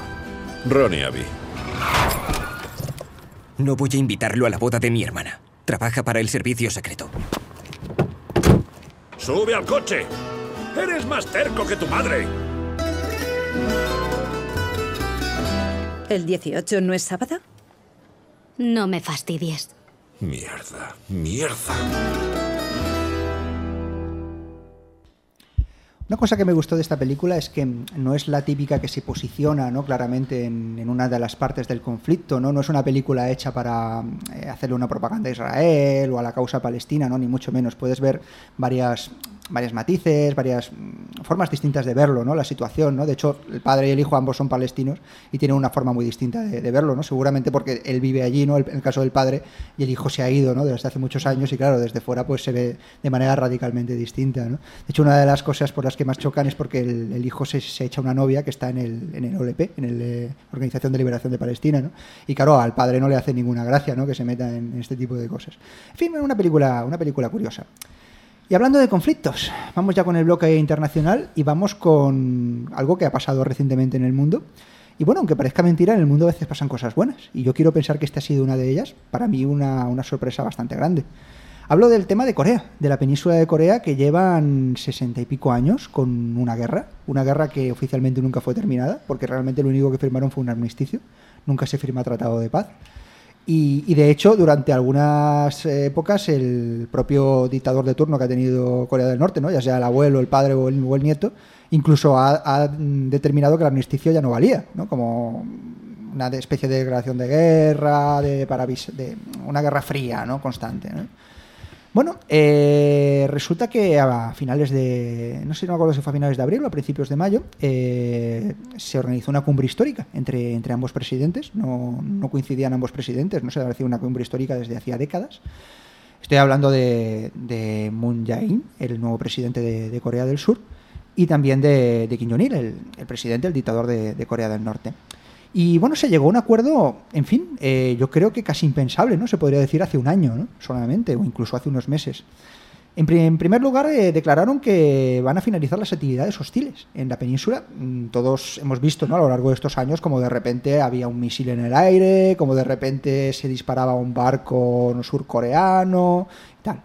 Ronnie Abbey. No voy a invitarlo a la boda de mi hermana. Trabaja para el servicio secreto. ¡Sube al coche! ¡Eres más terco que tu madre! ¿El 18 no es sábado? No me fastidies. Mierda, mierda. Una cosa que me gustó de esta película es que no es la típica que se posiciona ¿no? claramente en, en una de las partes del conflicto, ¿no? no es una película hecha para eh, hacerle una propaganda a Israel o a la causa palestina, ¿no? ni mucho menos. Puedes ver varias varias matices, varias mm, formas distintas de verlo, ¿no? La situación, ¿no? De hecho, el padre y el hijo ambos son palestinos y tienen una forma muy distinta de, verlo, ¿no? Seguramente porque él vive allí, ¿no? En el caso del padre y el hijo se ha ido, ¿no? Desde hace muchos años y claro, desde fuera pues se ve de manera radicalmente distinta, ¿no? De hecho, una de las cosas por las que más chocan es porque el, hijo se, se echa una novia que está en el, en el OLP, en el eh, Organización de Liberación de Palestina, ¿no? Y claro, al padre no le hace ninguna gracia, ¿no? Que se meta en, en este tipo de cosas. En fin, una película, una película curiosa. Y hablando de conflictos, vamos ya con el bloque internacional y vamos con algo que ha pasado recientemente en el mundo. Y bueno, aunque parezca mentira, en el mundo a veces pasan cosas buenas. Y yo quiero pensar que esta ha sido una de ellas, para mí una, una sorpresa bastante grande. Hablo del tema de Corea, de la península de Corea, que llevan sesenta y pico años con una guerra, una guerra que oficialmente nunca fue terminada, porque realmente lo único que firmaron fue un armisticio, nunca se firma tratado de paz. Y, y, de hecho, durante algunas épocas, el propio dictador de turno que ha tenido Corea del Norte, ¿no? ya sea el abuelo, el padre o el, o el nieto, incluso ha, determinado que el armisticio ya no valía, ¿no? como una especie de declaración de guerra, de, de una guerra fría, ¿no? constante. ¿no? Bueno, eh, resulta que a finales de, no sé, no me acuerdo si fue a finales de abril o a principios de mayo, eh, se organizó una cumbre histórica entre, entre ambos presidentes, no, no, coincidían ambos presidentes, no se había una cumbre histórica desde hacía décadas. Estoy hablando de, Moon Jae-in, el nuevo presidente de, Corea del Sur, y también de, Kim Jong-il, el, el, presidente, el dictador de Corea del Norte. Y bueno, se llegó a un acuerdo, en fin, eh, yo creo que casi impensable, ¿no? Se podría decir hace un año, ¿no? Solamente, o incluso hace unos meses. En, pri en primer lugar, eh, declararon que van a finalizar las actividades hostiles en la península. Mm, todos hemos visto ¿no? a lo largo de estos años como de repente había un misil en el aire, como de repente se disparaba un barco surcoreano y tal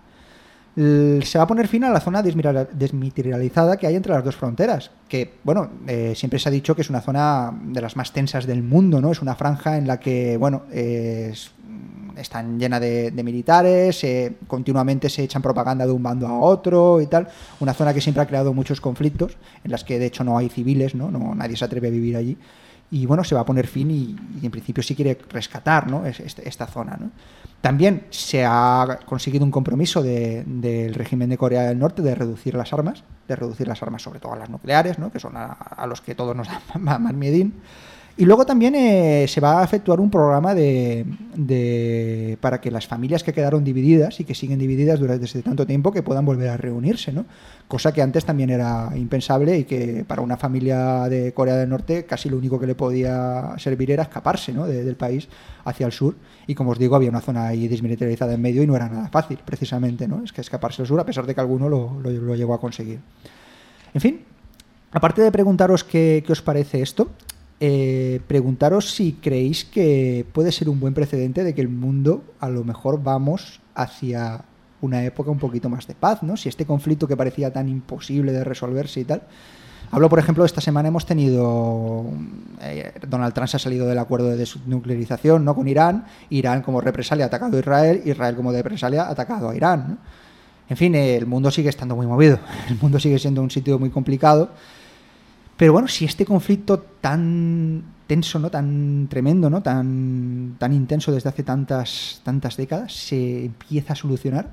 se va a poner fin a la zona desmilitarizada que hay entre las dos fronteras, que, bueno, eh, siempre se ha dicho que es una zona de las más tensas del mundo, ¿no? Es una franja en la que, bueno, es, están llena de, militares, eh, continuamente se echan propaganda de un bando a otro y tal, una zona que siempre ha creado muchos conflictos, en las que de hecho no hay civiles, ¿no? no nadie se atreve a vivir allí. Y bueno, se va a poner fin y, en principio sí quiere rescatar ¿no? esta, esta zona. También se ha conseguido un compromiso de, del régimen de Corea del Norte de reducir las armas, de reducir las armas sobre todo las nucleares, ¿no? que son a, a los que todos nos [laughs] dan más miedín. Y luego también eh, se va a efectuar un programa de, para que las familias que quedaron divididas y que siguen divididas durante desde tanto tiempo que puedan volver a reunirse, ¿no? Cosa que antes también era impensable y que para una familia de Corea del Norte casi lo único que le podía servir era escaparse ¿no? de, del país hacia el sur. Y como os digo, había una zona ahí desmilitarizada en medio y no era nada fácil, precisamente, ¿no? Es que escaparse al sur, a pesar de que alguno lo, lo, lo llegó a conseguir. En fin, aparte de preguntaros qué, qué os parece esto, eh, preguntaros si creéis que puede ser un buen precedente de que el mundo a lo mejor vamos hacia una época un poquito más de paz, ¿no? Si este conflicto que parecía tan imposible de resolverse y tal. Hablo, por ejemplo, esta semana hemos tenido. Eh, Donald Trump se ha salido del acuerdo de desnuclearización ¿no? con Irán. Irán, como represalia, ha atacado a Israel. Israel, como represalia, ha atacado a Irán. ¿no? En fin, el mundo sigue estando muy movido, [laughs] el mundo sigue siendo un sitio muy complicado. Pero bueno, si este conflicto tan tenso, ¿no? tan tremendo, ¿no? tan, tan intenso desde hace tantas, tantas décadas, se empieza a solucionar,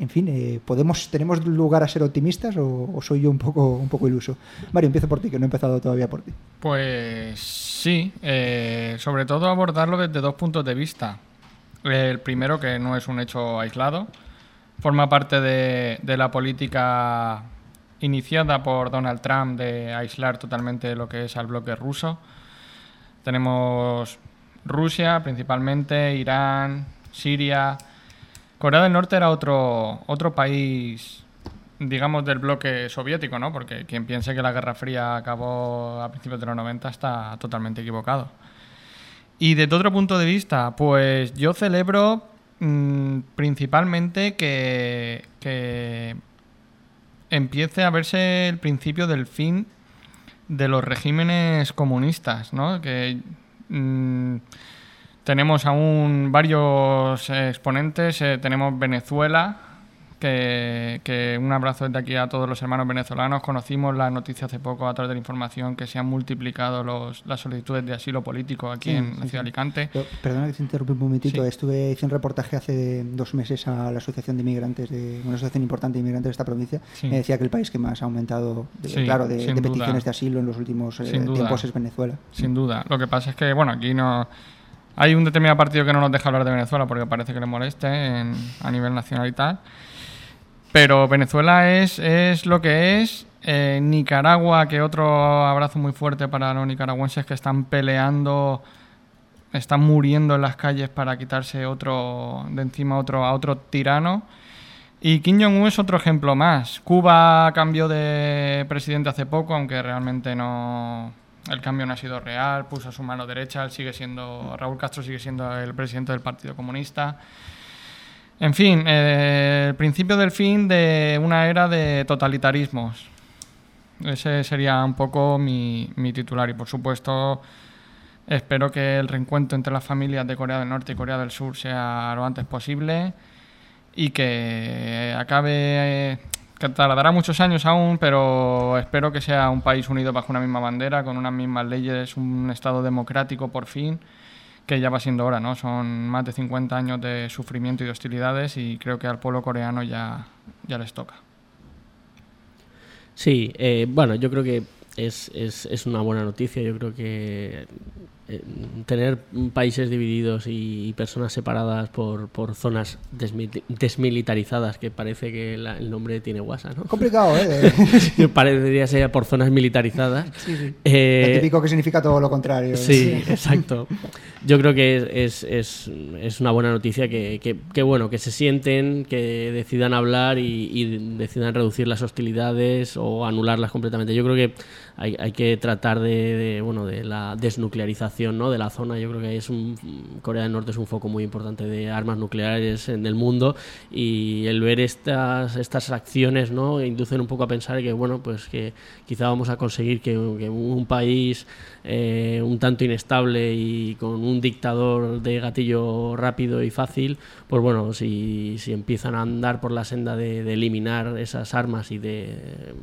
en fin, eh, podemos, ¿tenemos lugar a ser optimistas o, soy yo un poco, un poco iluso? Mario, empiezo por ti, que no he empezado todavía por ti. Pues sí, eh, sobre todo abordarlo desde dos puntos de vista. El primero, que no es un hecho aislado, forma parte de la política iniciada por Donald Trump de aislar totalmente lo que es al bloque ruso. Tenemos Rusia principalmente, Irán, Siria. Corea del Norte era otro, otro país, digamos, del bloque soviético, ¿no? Porque quien piense que la Guerra Fría acabó a principios de los 90 está totalmente equivocado. Y desde otro punto de vista, pues yo celebro mmm, principalmente que, que empiece a verse el principio del fin de los regímenes comunistas, ¿no? Que mmm, tenemos aún varios exponentes, eh, tenemos Venezuela, que, que, un abrazo desde aquí a todos los hermanos venezolanos. Conocimos la noticia hace poco a través de la información que se han multiplicado los, las solicitudes de asilo político aquí sí, en la ciudad sí. de Alicante. Perdona que te interrumpa un momentito. Estuve hice un reportaje hace dos meses a la Asociación de Inmigrantes, de una asociación importante de inmigrantes de esta provincia. Me decía que el país que más ha aumentado, de, claro, de, de peticiones de asilo en los últimos eh, tiempos es Venezuela. Sin duda. Lo que pasa es que, bueno, aquí no hay un determinado partido que no nos deja hablar de Venezuela porque parece que le moleste en, a nivel nacional y tal. Pero Venezuela es, es lo que es. Eh, Nicaragua, que otro abrazo muy fuerte para los nicaragüenses que están peleando, están muriendo en las calles para quitarse otro de encima otro, a otro tirano. Y Kim Jong-un es otro ejemplo más. Cuba cambió de presidente hace poco, aunque realmente no, el cambio no ha sido real, puso su mano derecha, él sigue siendo, Raúl Castro sigue siendo el presidente del Partido Comunista. En fin, eh, el principio del fin de una era de totalitarismos. Ese sería un poco mi, mi, titular y por supuesto espero que el reencuentro entre las familias de Corea del Norte y Corea del Sur sea lo antes posible y que acabe que tardará muchos años aún, pero espero que sea un país unido bajo una misma bandera, con unas mismas leyes, un Estado democrático por fin, que ya va siendo hora, ¿no? Son más de 50 años de sufrimiento y de hostilidades y creo que al pueblo coreano ya, ya les toca. Sí, eh, bueno, yo creo que es, es, es, una buena noticia. Yo creo que eh, tener países divididos y, personas separadas por, por zonas desmilitarizadas, que parece que la, el nombre tiene guasa, ¿no? Complicado, ¿eh? [laughs] Parecería ser por zonas militarizadas. Sí, sí. Eh, típico que significa todo lo contrario. Sí, exacto. Yo creo que es, es, es una buena noticia que, que, que, bueno, que se sienten, que decidan hablar y, y decidan reducir las hostilidades o anularlas completamente. Yo creo que hay, hay que tratar de, de, bueno, de la desnuclearización ¿no? de la zona. Yo creo que es un, Corea del Norte es un foco muy importante de armas nucleares en el mundo y el ver estas, estas acciones ¿no? inducen un poco a pensar que, bueno, pues que quizá vamos a conseguir que, un país eh, un tanto inestable y con un dictador de gatillo rápido y fácil, pues bueno, si, si empiezan a andar por la senda de, de eliminar esas armas y de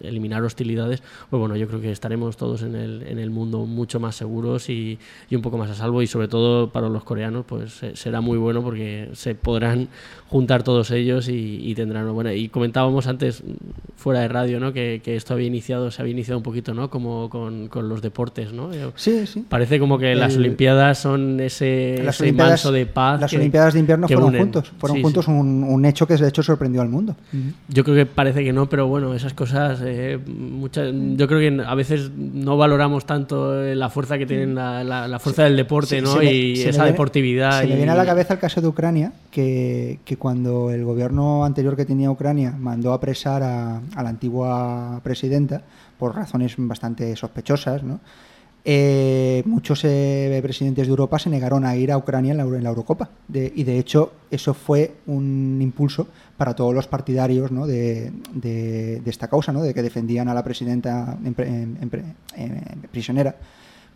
eliminar hostilidades, pues bueno, yo creo que estaremos todos en el, en el mundo mucho más seguros y, y, un poco más a salvo y sobre todo para los coreanos pues será muy bueno porque se podrán juntar todos ellos y, y tendrán bueno y comentábamos antes fuera de radio ¿no? que, que, esto había iniciado se había iniciado un poquito ¿no? como con, con los deportes ¿no? sí, sí. parece como que el, las olimpiadas son ese, las ese manso de paz las que, olimpiadas de invierno fueron unen. juntos fueron sí, juntos. Un, un, hecho que de hecho sorprendió al mundo yo creo que parece que no pero bueno esas cosas eh, muchas, yo creo que a veces no valoramos tanto la fuerza que tienen la, la, la fuerza del deporte ¿no? se me- y esa deportividad Se y... me viene a la cabeza el caso de Ucrania, que, que cuando el gobierno anterior que tenía Ucrania mandó a apresar a, a la antigua presidenta por razones bastante sospechosas, ¿no? Eh, muchos eh, presidentes de Europa se negaron a ir a Ucrania en la, Eurocopa. Y de hecho, eso fue un impulso para todos los partidarios de, esta causa, de que defendían a la presidenta en pre- en- en pre- en- prisionera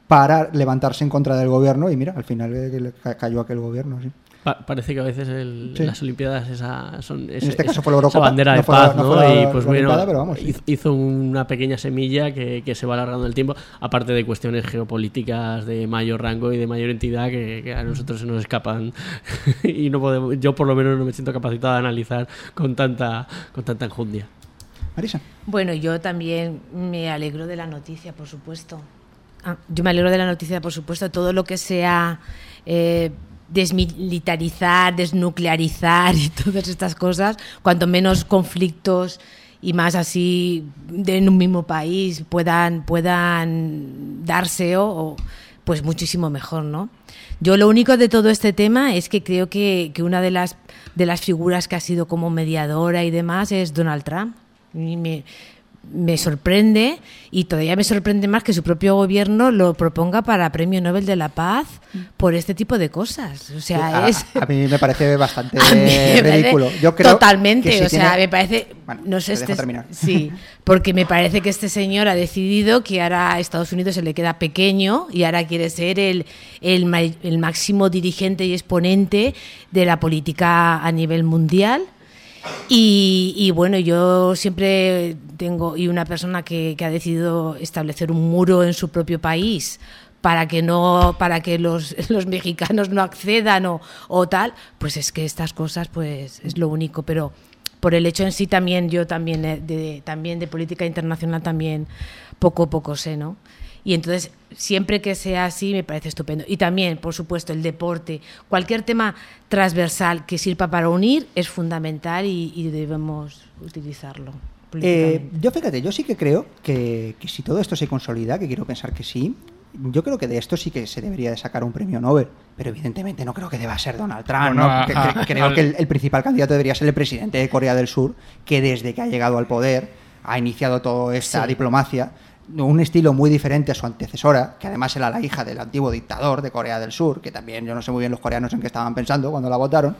para levantarse en contra del gobierno y mira, al final eh, cayó aquel gobierno. Pa- parece que a veces el- Sí. las Olimpiadas esa, son ese- este caso esa- fue la Eurocopa, esa bandera no de la- paz, no ¿no? fue la- y pues bueno, Olimpiada, pero vamos, sí. hizo- hizo una pequeña semilla que, que se va alargando el tiempo, aparte de cuestiones geopolíticas de mayor rango y de mayor entidad que, que a nosotros se nos escapan [laughs] y no podemos, yo por lo menos no me siento capacitado de analizar con tanta, con tanta enjundia. Marisa. Bueno, yo también me alegro de la noticia, por supuesto. Ah, yo me alegro de la noticia, por supuesto. Todo lo que sea eh, desmilitarizar, desnuclearizar y [laughs] todas estas cosas, cuanto menos conflictos y más así de en un mismo país puedan, puedan darse o, pues muchísimo mejor, ¿no? Yo lo único de todo este tema es que creo que, que una de las, de las figuras que ha sido como mediadora y demás es Donald Trump. Me sorprende y todavía me sorprende más que su propio gobierno lo proponga para Premio Nobel de la Paz por este tipo de cosas. O sea, a, es... a mí me parece [laughs] bastante parece ridículo. Yo creo totalmente, que si o sea, me parece, Bueno, no sé, este- [laughs] sí, porque me parece que este señor ha decidido que ahora a Estados Unidos se le queda pequeño y ahora quiere ser el, el, ma- el máximo dirigente y exponente de la política a nivel mundial. Y, y bueno, yo siempre tengo, y una persona que, que ha decidido establecer un muro en su propio país para que no para que los, [laughs] los mexicanos no accedan o, o tal pues es que estas cosas pues es lo único. Pero por el hecho en sí también yo también eh, de, también de política internacional también poco a poco sé no y entonces siempre que sea así me parece estupendo. Y también por supuesto el deporte. Cualquier tema transversal que sirva para unir es fundamental y, y debemos utilizarlo Eh, yo fíjate, yo sí que creo que, que si todo esto se consolida, que quiero pensar que sí, yo creo que de esto sí que se debería de sacar un premio Nobel, pero evidentemente no creo que deba ser Donald Trump, Bueno, ¿no? a- Que- a- que- creo que el, el principal candidato debería ser el presidente de Corea del Sur, que desde que ha llegado al poder ha iniciado toda esta Sí. diplomacia, un estilo muy diferente a su antecesora, que además era la hija del antiguo dictador de Corea del Sur, que también yo no sé muy bien los coreanos en qué estaban pensando cuando la votaron.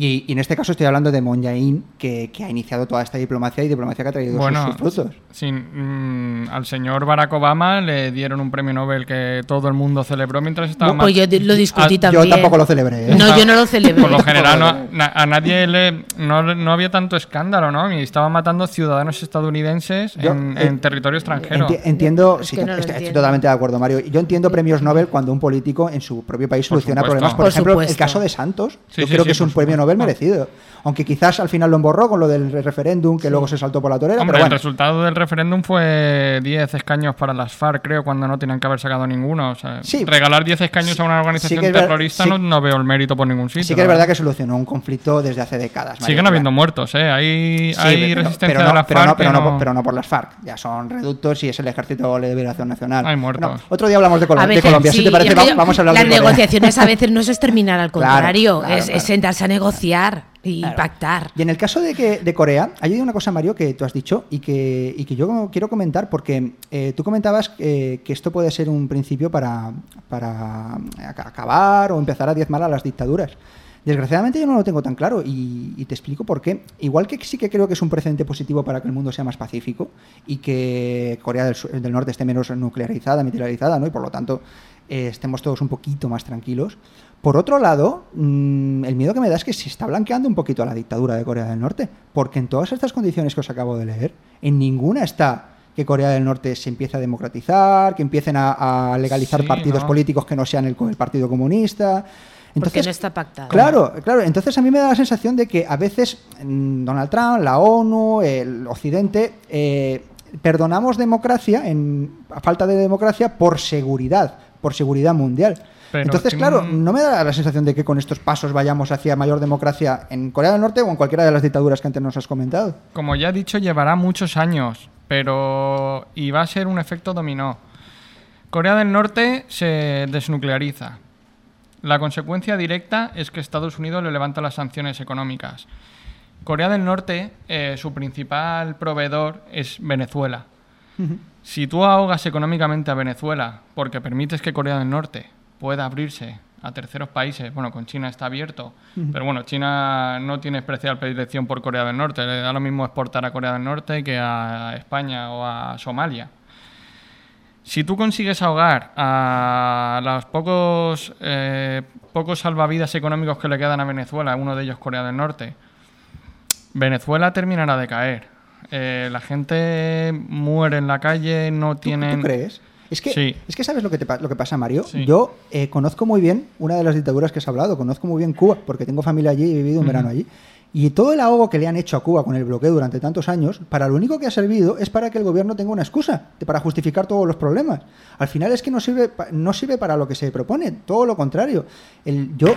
Y, y en este caso estoy hablando de Moon Jae-in, que, que ha iniciado toda esta diplomacia y diplomacia que ha traído sus- Bueno, sus frutos. sí, mm, al señor Barack Obama le dieron un premio Nobel que todo el mundo celebró mientras estaba Pues yo lo discutí Ah, también. Yo tampoco lo celebré. ¿eh? No, yo no lo [laughs] celebré. Por lo general, no- na- a nadie le. No, no había tanto escándalo, ¿no? Y estaban matando ciudadanos estadounidenses Yo, en, eh, en territorio extranjero. Enti- entiendo, Es sí, no estoy, entiendo. totalmente de acuerdo, Mario. Yo entiendo premios Nobel cuando un político en su propio país Por soluciona supuesto. problemas. Por, Por ejemplo, el caso de Santos, Sí, yo sí, creo sí, que es un premio supuesto. Nobel merecido. Aunque quizás al final lo emborró con lo del referéndum, que luego se saltó por la torera. Hombre, pero el resultado del referéndum fue 10 escaños para las FARC, creo, cuando no tenían que haber sacado ninguno. O sea, Sí. regalar 10 escaños a una organización terrorista sí- no, no veo el mérito por ningún sitio. sí que es verdad que solucionó un conflicto desde hace décadas. Siguen habiendo muertos, ¿eh? Hay, Sí, hay pero- resistencia pero de no, las pero FARC. no, pero, no, no- pero no por las FARC. Ya son reductos y es el Ejército de Liberación Nacional. Hay muertos. Bueno, otro día hablamos de, Col- de Colombia. si sí, te parece, es que va- yo- vamos a hablar Las de negociaciones a veces [laughs] no es exterminar, al Claro, contrario, claro, es, claro. es sentarse a negociar y pactar. Y en el caso de, que, de Corea, hay una cosa, Mario, que tú has dicho y que, y que yo quiero comentar porque eh, tú comentabas eh, que esto puede ser un principio para, para ac- acabar o empezar a diezmar a las dictaduras. Desgraciadamente yo no lo tengo tan claro y, y te explico por qué. Igual que sí que creo que es un precedente positivo para que el mundo sea más pacífico y que Corea del, Sur- del Norte esté menos nuclearizada, militarizada, ¿no? y por lo tanto eh, estemos todos un poquito más tranquilos. Por otro lado, mm, el miedo que me da es que se está blanqueando un poquito a la dictadura de Corea del Norte, porque en todas estas condiciones que os acabo de leer, en ninguna está que Corea del Norte se empiece a democratizar, que empiecen a, a legalizar Sí, partidos ¿no? políticos que no sean el, el Partido Comunista. porque no está pactado. Claro, claro. Entonces a mí me da la sensación de que a veces mm, Donald Trump, la ONU, el Occidente, eh, perdonamos democracia, en, a falta de democracia, por seguridad, por seguridad mundial. Pero Entonces, claro, no me da la sensación de que con estos pasos vayamos hacia mayor democracia en Corea del Norte o en cualquiera de las dictaduras que antes nos has comentado. Como ya he dicho, llevará muchos años, pero. y va a ser un efecto dominó. Corea del Norte se desnucleariza. La consecuencia directa es que Estados Unidos le levanta las sanciones económicas. Corea del Norte, eh, su principal proveedor es Venezuela. Si tú ahogas económicamente a Venezuela porque permites que Corea del Norte pueda abrirse a terceros países, bueno, con China está abierto, pero bueno, China no tiene especial predilección por Corea del Norte, le da lo mismo exportar a Corea del Norte que a España o a Somalia. Si tú consigues ahogar a los pocos, eh, pocos salvavidas económicos que le quedan a Venezuela, uno de ellos Corea del Norte, Venezuela terminará de caer. Eh, la gente muere en la calle, no tienen... ¿Tú crees? Es que, Sí. es que sabes lo que, te lo que pasa, Mario. Sí. Yo eh, conozco muy bien una de las dictaduras que has hablado, conozco muy bien Cuba, porque tengo familia allí y he vivido un verano allí. Y todo el ahogo que le han hecho a Cuba con el bloqueo durante tantos años, para lo único que ha servido es para que el gobierno tenga una excusa, para justificar todos los problemas. Al final es que no sirve, no sirve para lo que se propone, todo lo contrario. El, yo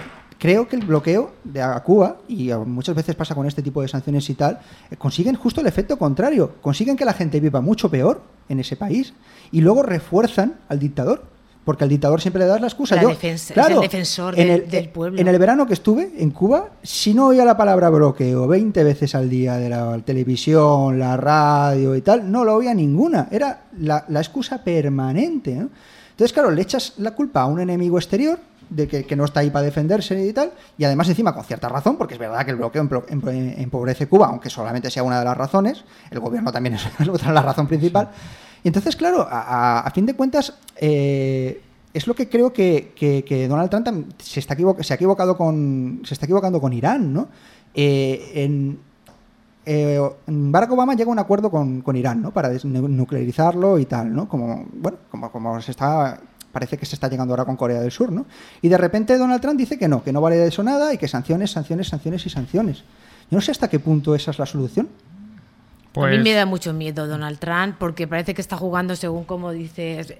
creo que el bloqueo de a Cuba, y muchas veces pasa con este tipo de sanciones y tal, eh, consiguen justo el efecto contrario. Consiguen que la gente viva mucho peor en ese país y luego refuerzan al dictador. Porque al dictador siempre le das la excusa. La Yo, defensa- es el defensor en del- el- del pueblo. En el verano que estuve en Cuba, si no oía la palabra bloqueo 20 veces al día de la televisión, la radio y tal, no lo oía ninguna. Era la, la excusa permanente. ¿no? Entonces, claro, le echas la culpa a un enemigo exterior de que, que no está ahí para defenderse y tal, y además encima con cierta razón, porque es verdad que el bloqueo empobrece Cuba, aunque solamente sea una de las razones, el gobierno también es [laughs] otra la razón principal. Y entonces, claro, a, a- a fin de cuentas, eh, es lo que creo que, que- que Donald Trump se está se ha equivocado con se está equivocando con Irán, ¿no? Eh, en, eh, Barack Obama llega a un acuerdo con, con Irán, ¿no? Para desnuclearizarlo y tal, ¿no? Como bueno, como, como se está parece que se está llegando ahora con Corea del Sur, ¿no? Y de repente Donald Trump dice que no, que no vale de eso nada y que sanciones, sanciones, sanciones y sanciones. Yo no sé hasta qué punto esa es la solución. A mí Pues me da mucho miedo Donald Trump porque parece que está jugando, según como dices,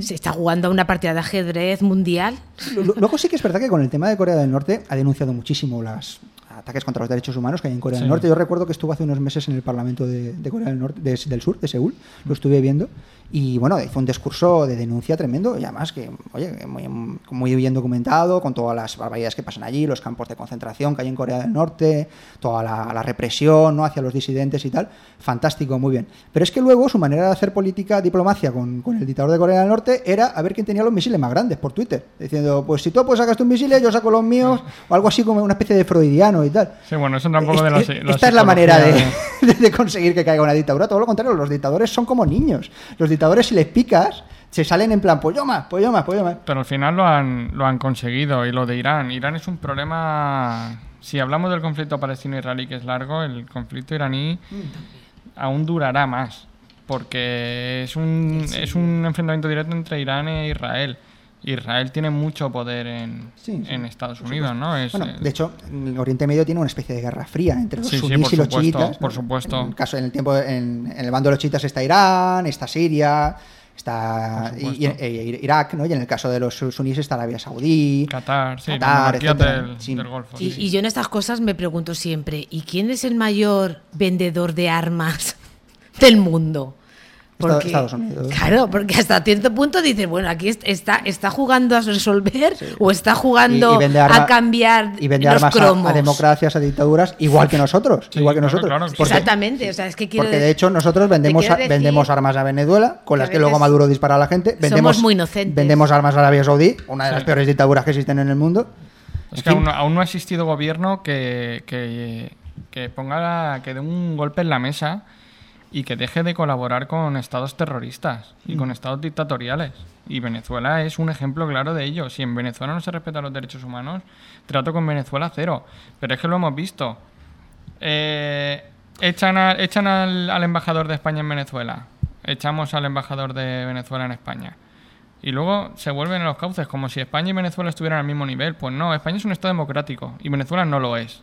se está jugando a una partida de ajedrez mundial. Lu- Luego sí que es verdad que con el tema de Corea del Norte ha denunciado muchísimo los ataques contra los derechos humanos que hay en Corea del. Norte. Yo recuerdo que estuve hace unos meses en el Parlamento de, de Corea del Norte, de- del Sur, de Seúl, lo estuve viendo y bueno, hizo un discurso de denuncia tremendo y además que, oye, muy, muy bien documentado con todas las barbaridades que pasan allí, los campos de concentración que hay en Corea del Norte, toda la, la represión ¿no? hacia los disidentes y tal. Fantástico, muy bien. Pero es que luego su manera de hacer política, diplomacia con, con el dictador de Corea del Norte era a ver quién tenía los misiles más grandes por Twitter. Diciendo, pues si tú pues sacas tus misiles, yo saco los míos, o algo así como una especie de freudiano y tal. Sí, bueno, eso tampoco de la, Es- la Esta es la manera de, psicología [laughs] de- de conseguir que caiga una dictadura. Todo lo contrario, los dictadores son como niños. Los dictadores, si les picas, se salen en plan, pues yo más, pues yo más, pues yo más. Pero al final lo han, lo han conseguido. Y lo de Irán. Irán es un problema. Si hablamos del conflicto palestino-israelí, que es largo, el conflicto iraní aún durará más. Porque es un, es un enfrentamiento directo entre Irán e Israel. Israel tiene mucho poder en, Sí, sí, en Estados Unidos. ¿no? Es, Bueno, eh, de hecho, el Oriente Medio tiene una especie de guerra fría entre los Sí, sunís por y los supuesto, chiitas. por supuesto. En el caso, en el tiempo, en, en el bando de los chiitas está Irán, está Siria, está Por y- supuesto. y- y- Irak, ¿no? Y en el caso de los sunís está Arabia Saudí, Qatar, sí, Qatar, del, Sí. del Golfo. Y, sí, y yo en estas cosas me pregunto siempre, ¿y quién es el mayor vendedor de armas [laughs] del mundo? Estados Unidos. Claro, porque hasta cierto punto dices, bueno, aquí est- está, está jugando a resolver o está jugando Y- y vende arma- a cambiar y vende los armas a- cromos. a, democracias, a dictaduras, igual que nosotros. Sí, igual que claro, nosotros. claro. Porque- Exactamente, o sea, es que quiero Porque de hecho nosotros vendemos, a- vendemos armas a Venezuela, con las que luego Maduro dispara a la gente. Vendemos, muy inocentes. Vendemos armas a Arabia Saudí, una de las peores dictaduras que existen en el mundo. Es que aún, no- aún no ha existido gobierno que, que, que ponga la- que dé un golpe en la mesa y que deje de colaborar con estados terroristas y Mm. con estados dictatoriales. Y Venezuela es un ejemplo claro de ello. Si en Venezuela no se respetan los derechos humanos, trato con Venezuela cero. Pero es que lo hemos visto. Eh, echan a- echan al, al embajador de España en Venezuela. Echamos al embajador de Venezuela en España. Y luego se vuelven a los cauces, como si España y Venezuela estuvieran al mismo nivel. Pues no, España es un Estado democrático y Venezuela no lo es.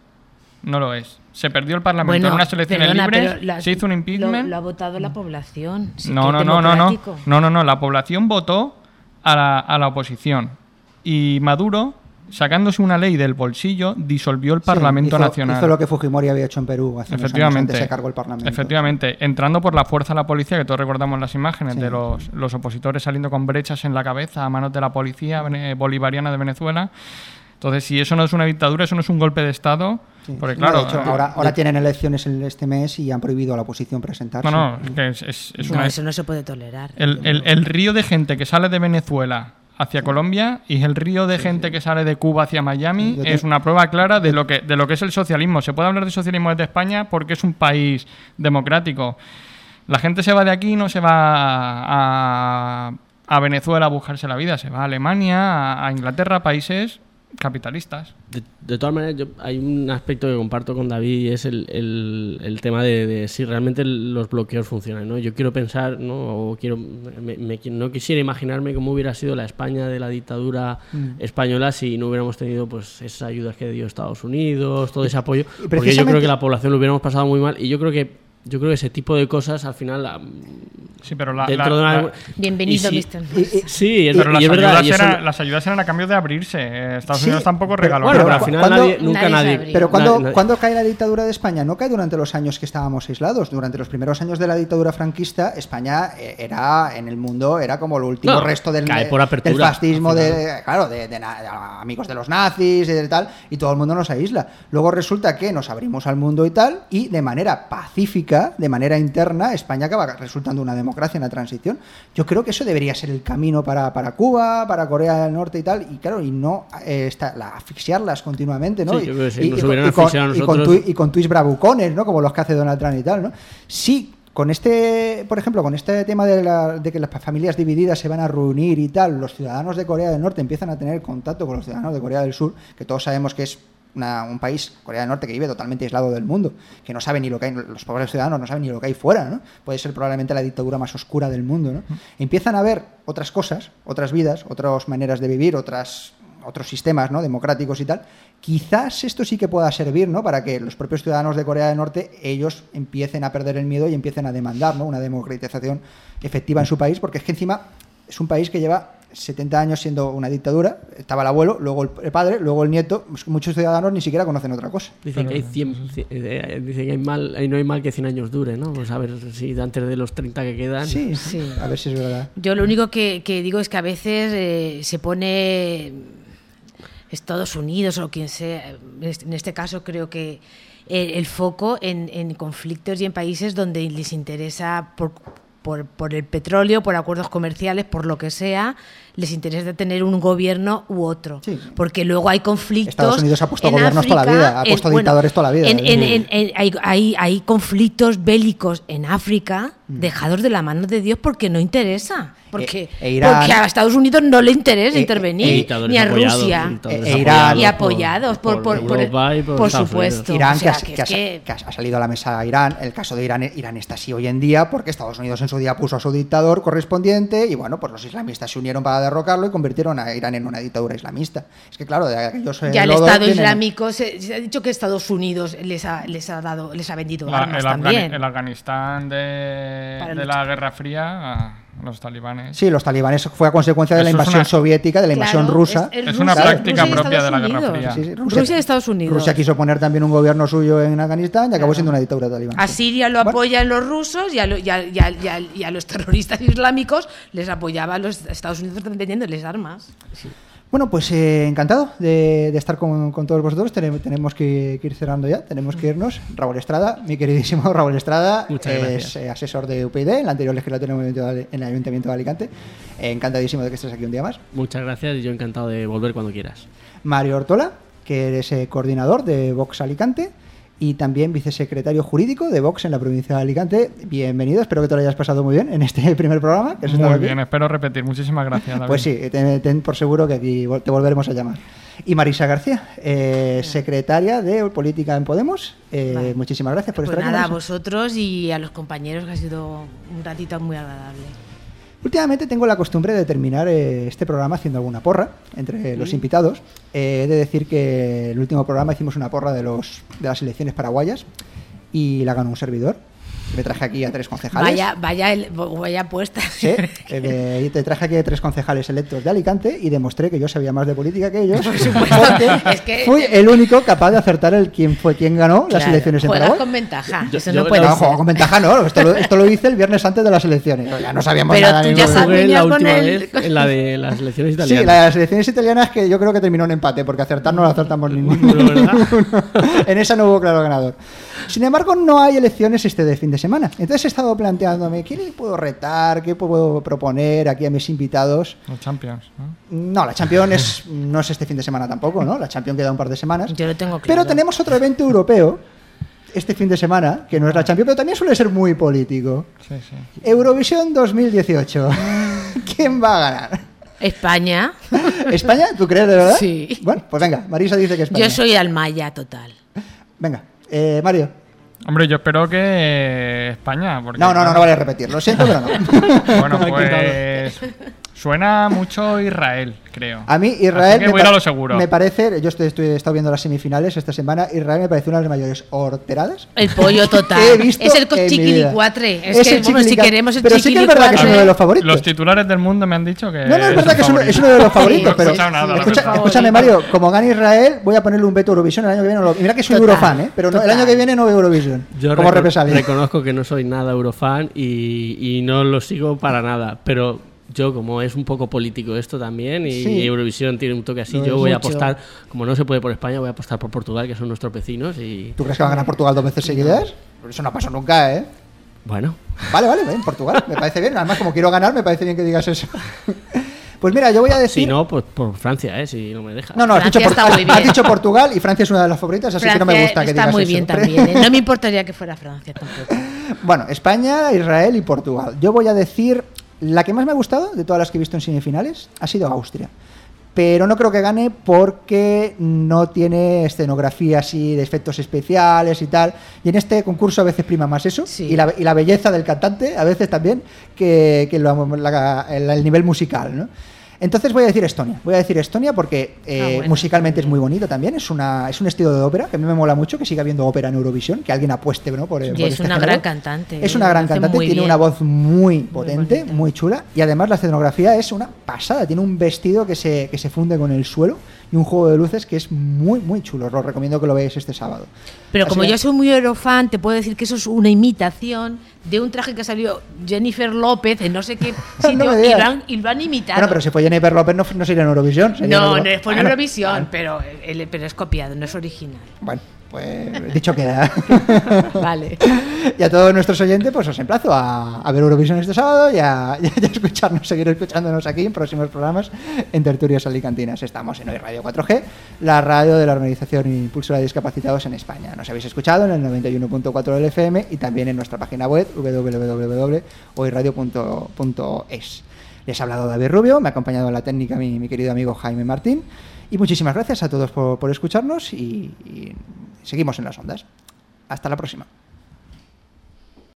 No lo es. Se perdió el Parlamento en unas elecciones perdona, libres, la- se hizo un lo- impeachment. Lo, ha votado la población. sí no, no, no, no, no, no, no, no. La población votó a la, a la oposición. Y Maduro, sacándose una ley del bolsillo, disolvió el sí, Parlamento hizo- Nacional. Hizo lo que Fujimori había hecho en Perú hace unos años Efectivamente. antes se cargó el Parlamento. Efectivamente, entrando por la fuerza de la policía, que todos recordamos las imágenes Sí. de los, los opositores saliendo con brechas en la cabeza a manos de la policía vene- bolivariana de Venezuela. Entonces, si eso no es una dictadura, eso no es un golpe de Estado, Sí. porque claro... de hecho, eh, ahora, ahora tienen elecciones el- este mes y han prohibido a la oposición presentarse. no, no, es que es, es- es No, una... eso no se puede tolerar. El, el- el río de gente que sale de Venezuela hacia Colombia y el río de gente que sale de Cuba hacia Miami te- es una prueba clara de lo que de lo que es el socialismo. Se puede hablar de socialismo desde España porque es un país democrático. La gente se va de aquí y no se va a, a Venezuela a buscarse la vida, se va a Alemania, a, a Inglaterra, países capitalistas. De, de todas maneras, yo- hay un aspecto que comparto con David y es el, el- el tema de, de si realmente los bloqueos funcionan. ¿no? Yo quiero pensar, ¿no? O quiero, me- me- no quisiera imaginarme cómo hubiera sido la España de la dictadura Mm. española si no hubiéramos tenido pues esas ayudas que dio Estados Unidos, todo ese apoyo. Porque yo creo que la población lo hubiéramos pasado muy mal y yo creo que yo creo que ese tipo de cosas al final la- Sí, pero la, dentro la- de una- la- Bienvenido, si- Mr. sí, es, pero y las, es verdad, ayudas y eso- eran, las ayudas eran a cambio de abrirse. Estados Sí, Unidos tampoco regaló bueno, pero al final ¿Cuándo- nadie- nunca Nadie. Pero cuando, nadie- cuando cae la dictadura de España, no cae durante los años que estábamos aislados. Durante los primeros años de la dictadura franquista, España eh, era en el mundo era como el último No, resto del, cae por del apertura, fascismo, al final. de, claro, de, de na- de amigos de los nazis y de tal, y todo el mundo nos aísla. Luego resulta que nos abrimos al mundo y tal, y de manera pacífica, de manera interna, España acaba resultando una democracia en la transición. Yo creo que eso debería ser el camino para, para Cuba, para Corea del Norte y tal, y claro, y no eh, está, la, asfixiarlas continuamente, ¿no? Sí, Y- yo creo que si y- nos y con- hubieran y con- asfixiado a y con nosotros- y con tuits bravucones, ¿no? Como los que hace Donald Trump y tal, ¿no? Sí, con este, por ejemplo, con este tema de, la- de que las familias divididas se van a reunir y tal, los ciudadanos de Corea del Norte empiezan a tener contacto con los ciudadanos de Corea del Sur, que todos sabemos que es una- un país, Corea del Norte, que vive totalmente aislado del mundo, que no sabe ni lo que hay, los pobres ciudadanos no saben ni lo que hay fuera, ¿no? Puede ser probablemente la dictadura más oscura del mundo, ¿no? Empiezan a ver otras cosas, otras vidas, otras maneras de vivir, otras otros sistemas ¿no? democráticos y tal, quizás esto sí que pueda servir ¿no? para que los propios ciudadanos de Corea del Norte ellos empiecen a perder el miedo y empiecen a demandar ¿no? una democratización efectiva en su país, porque es que encima es un país que lleva 70 años siendo una dictadura, estaba el abuelo, luego el padre, luego el nieto, muchos ciudadanos ni siquiera conocen otra cosa. Dicen que hay 100, ci- eh, dicen que hay mal, ahí no hay mal que 100 años dure, ¿no? Pues a ver si antes de los 30 que quedan. Sí, [laughs] Sí. a ver si es verdad. Yo lo único que, que digo es que a veces eh, se pone Estados Unidos o quien sea, en este- en este caso creo que el, el foco en, en conflictos y en países donde les interesa por, por, por el petróleo, por acuerdos comerciales, por lo que sea, les interesa tener un gobierno u otro. Porque luego hay conflictos. Estados Unidos ha puesto en gobiernos toda la África, vida, ha en- puesto bueno, dictadores toda la vida. en- en- en- en- hay, hay, hay conflictos bélicos en África Mm. dejados de la mano de Dios porque no interesa. Porque, e Irán- porque a Estados Unidos no le interesa e- intervenir, e- ni a apoyados, Rusia. E- e Irán- y apoyados por, por, por- Europa y por supuesto. Irán, O sea, que, ha, que que es ha- que- que ha salido a la mesa Irán. El caso de Irán, Irán está así hoy en día porque Estados Unidos en su día puso a su dictador correspondiente y bueno, pues los islamistas se unieron para derrocarlo y convirtieron a Irán en una dictadura islamista. Es que claro, de aquellos ya el Estado tienen- Islámico se, se ha dicho que Estados Unidos les ha, les ha dado, les ha vendido La- armas el, Afgani- también. el Afganistán de, de la Guerra Fría, a los talibanes. Sí, los talibanes fue a consecuencia de la Eso invasión una- soviética, de la invasión rusa. es- Es una Rusia- práctica Rusia propia de la Guerra. Fría. Sí, sí, Rusia y Estados Unidos. Rusia quiso poner también un gobierno suyo en Afganistán y acabó siendo una dictadura talibán. A Siria lo apoyan los rusos y a, lo- y a- y a- y a- y a los [laughs] terroristas islámicos les apoyaban los Estados Unidos vendiéndoles armas. Bueno, pues eh, encantado de, de estar con, con todos vosotros. Tenemos, tenemos que, que ir cerrando ya, tenemos que irnos. Raúl Estrada, mi queridísimo [laughs] Raúl Estrada, Muchas es eh, asesor de UPyD en la anterior legislatura en el- en el Ayuntamiento de Alicante. Eh, encantadísimo de que estés aquí un día más. Muchas gracias y yo encantado de volver cuando quieras. Mario Ortola, que eres eh, coordinador de Vox Alicante y también vicesecretario jurídico de Vox en la provincia de Alicante. Bienvenido, espero que te lo hayas pasado muy bien en este [laughs] primer programa. Que has Muy aquí. bien, espero repetir. Muchísimas gracias, David. Pues sí, ten, ten por seguro que aquí te volveremos a llamar. Y Marisa García, eh, secretaria de Política en Podemos. Eh, Vale. Muchísimas gracias por Pues estar nada, a aquí. Vosotros y a los compañeros que ha sido un ratito muy agradable. Últimamente tengo la costumbre de terminar eh, este programa haciendo alguna porra entre los invitados. Eh, he de decir que el último programa hicimos una porra de, los, de las elecciones paraguayas y la ganó un servidor. Me traje aquí a tres concejales. Vaya, vaya, el- vaya apuesta. Sí, [laughs] eh, me- te traje aquí a tres concejales electos de Alicante y demostré que yo sabía más de política que ellos. [laughs] porque Es que- fui el único capaz de acertar el quién fue quien ganó las Claro, elecciones en juegas Paraguay. con ventaja. Yo- Eso yo- no puede No, ser. juego con ventaja no, esto lo, esto lo hice el viernes antes de las elecciones. Ya no sabíamos Pero nada tú ni ya sabes- la con última el- vez en la de las elecciones Sí, italianas. las elecciones italianas que yo creo que terminó en empate, porque acertar no lo acertamos [laughs] ninguno. En esa no hubo claro ganador. Sin embargo, no hay elecciones este de fin de semana. Entonces he estado planteándome, ¿quién le puedo retar? ¿Qué puedo proponer aquí a mis invitados? Los Champions, ¿no? No, la Champions es- no es este fin de semana tampoco, ¿no? La Champions queda un par de semanas. Yo lo tengo claro. Pero tenemos otro evento europeo este fin de semana, que no es la Champions, pero también suele ser muy político. Sí, sí. Eurovisión 2018. [laughs] ¿Quién va a ganar? España. [laughs] ¿España? ¿Tú crees de verdad? Sí. Bueno, pues venga, Marisa dice que España. Yo soy almaya total. Venga, eh, Mario. Hombre, yo espero que España. Porque, No, no, no, no vale repetir. Lo siento, pero no. [laughs] Bueno, [laughs] pues. Suena mucho Israel, creo. A mí Israel que me, voy a ir pa- a lo seguro. me parece, yo estoy, estoy he estado viendo las semifinales esta semana, Israel me parece una de las mayores horteradas El pollo total. [laughs] que he visto es el chiquilicuatre. Es, que, el bueno, si queremos el Pero sí que es verdad que es uno de los favoritos. Los titulares del mundo me han dicho que. No, no, es verdad que es uno, es de los favoritos, No he pero nada, escucha- escúchame Mario, como gana Israel, voy a ponerle un veto a Eurovisión el año que viene. no mira que soy Total, Eurofan, ¿eh? pero no- el año que viene no veo Eurovisión. Yo como reco- represalia. reconozco que no soy nada eurofan y, y no lo sigo para nada, pero yo como es un poco político esto también y Sí. Eurovisión tiene un toque así, yo voy a apostar, como no se puede por España, voy a apostar por Portugal, que son nuestros vecinos y ¿Tú crees que va a ganar Portugal dos veces seguidas? Eso no pasó nunca, ¿eh? bueno, Vale, vale, bien, Portugal, me parece bien. Además, como quiero ganar, me parece bien que digas eso. [laughs] Pues mira, yo voy a decir. si no, pues por Francia, ¿eh? si no me deja. No, no, has dicho, Por- está has dicho Portugal y Francia es una de las favoritas, así que no me gusta que está digas muy eso. bien también. ¿eh? [laughs] No me importaría que fuera Francia tampoco. Bueno, España, Israel y Portugal. Yo voy a decir, la que más me ha gustado de todas las que he visto en semifinales ha sido Austria. Pero no creo que gane porque no tiene escenografía así de efectos especiales y tal. Y en este concurso a veces prima más eso. Sí. Y, la, y la belleza del cantante a veces también que, que lo- la- el, el nivel musical, ¿no? Entonces voy a decir Estonia. Voy a decir Estonia porque eh, Ah, bueno. musicalmente es muy bonito también. Es, una, es un estilo de ópera que a mí me mola mucho que siga habiendo ópera en Eurovisión, que alguien apueste ¿no? por, Y por es este una género. gran cantante. Es ¿eh? una gran cantante, muy tiene bien. una voz muy potente, muy, chula y además la escenografía es una pasada. Tiene un vestido que se, que se funde con el suelo y un juego de luces que es muy, muy chulo. Os lo recomiendo que lo veáis este sábado. Pero Así como que- yo soy muy eurofan, te puedo decir que eso es una imitación de un traje que salió Jennifer López en no sé qué [laughs] sitio No y, han, y lo han imitado. Bueno, pero si fue Jennifer López no, no sería en Eurovisión. sería no, en no fue en Bueno, Eurovisión, pero, el- pero es copiado, no es original. Bueno, pues dicho queda. [laughs] Vale. Y a todos nuestros oyentes, pues os emplazo a, a ver Eurovisión este sábado y a, y a escucharnos, seguir escuchándonos aquí en próximos programas en Tertulias Alicantinas. Estamos en Hoy Radio 4G, la radio de la Organización Impulsora de Discapacitados en España. Nos habéis escuchado en el 91.4 del FM y también en nuestra página web www.hoyradio.es. Les ha hablado David Rubio, me ha acompañado en la técnica mi, mi querido amigo Jaime Martín. Y muchísimas gracias a todos por, por escucharnos y- y seguimos en las ondas. Hasta la próxima.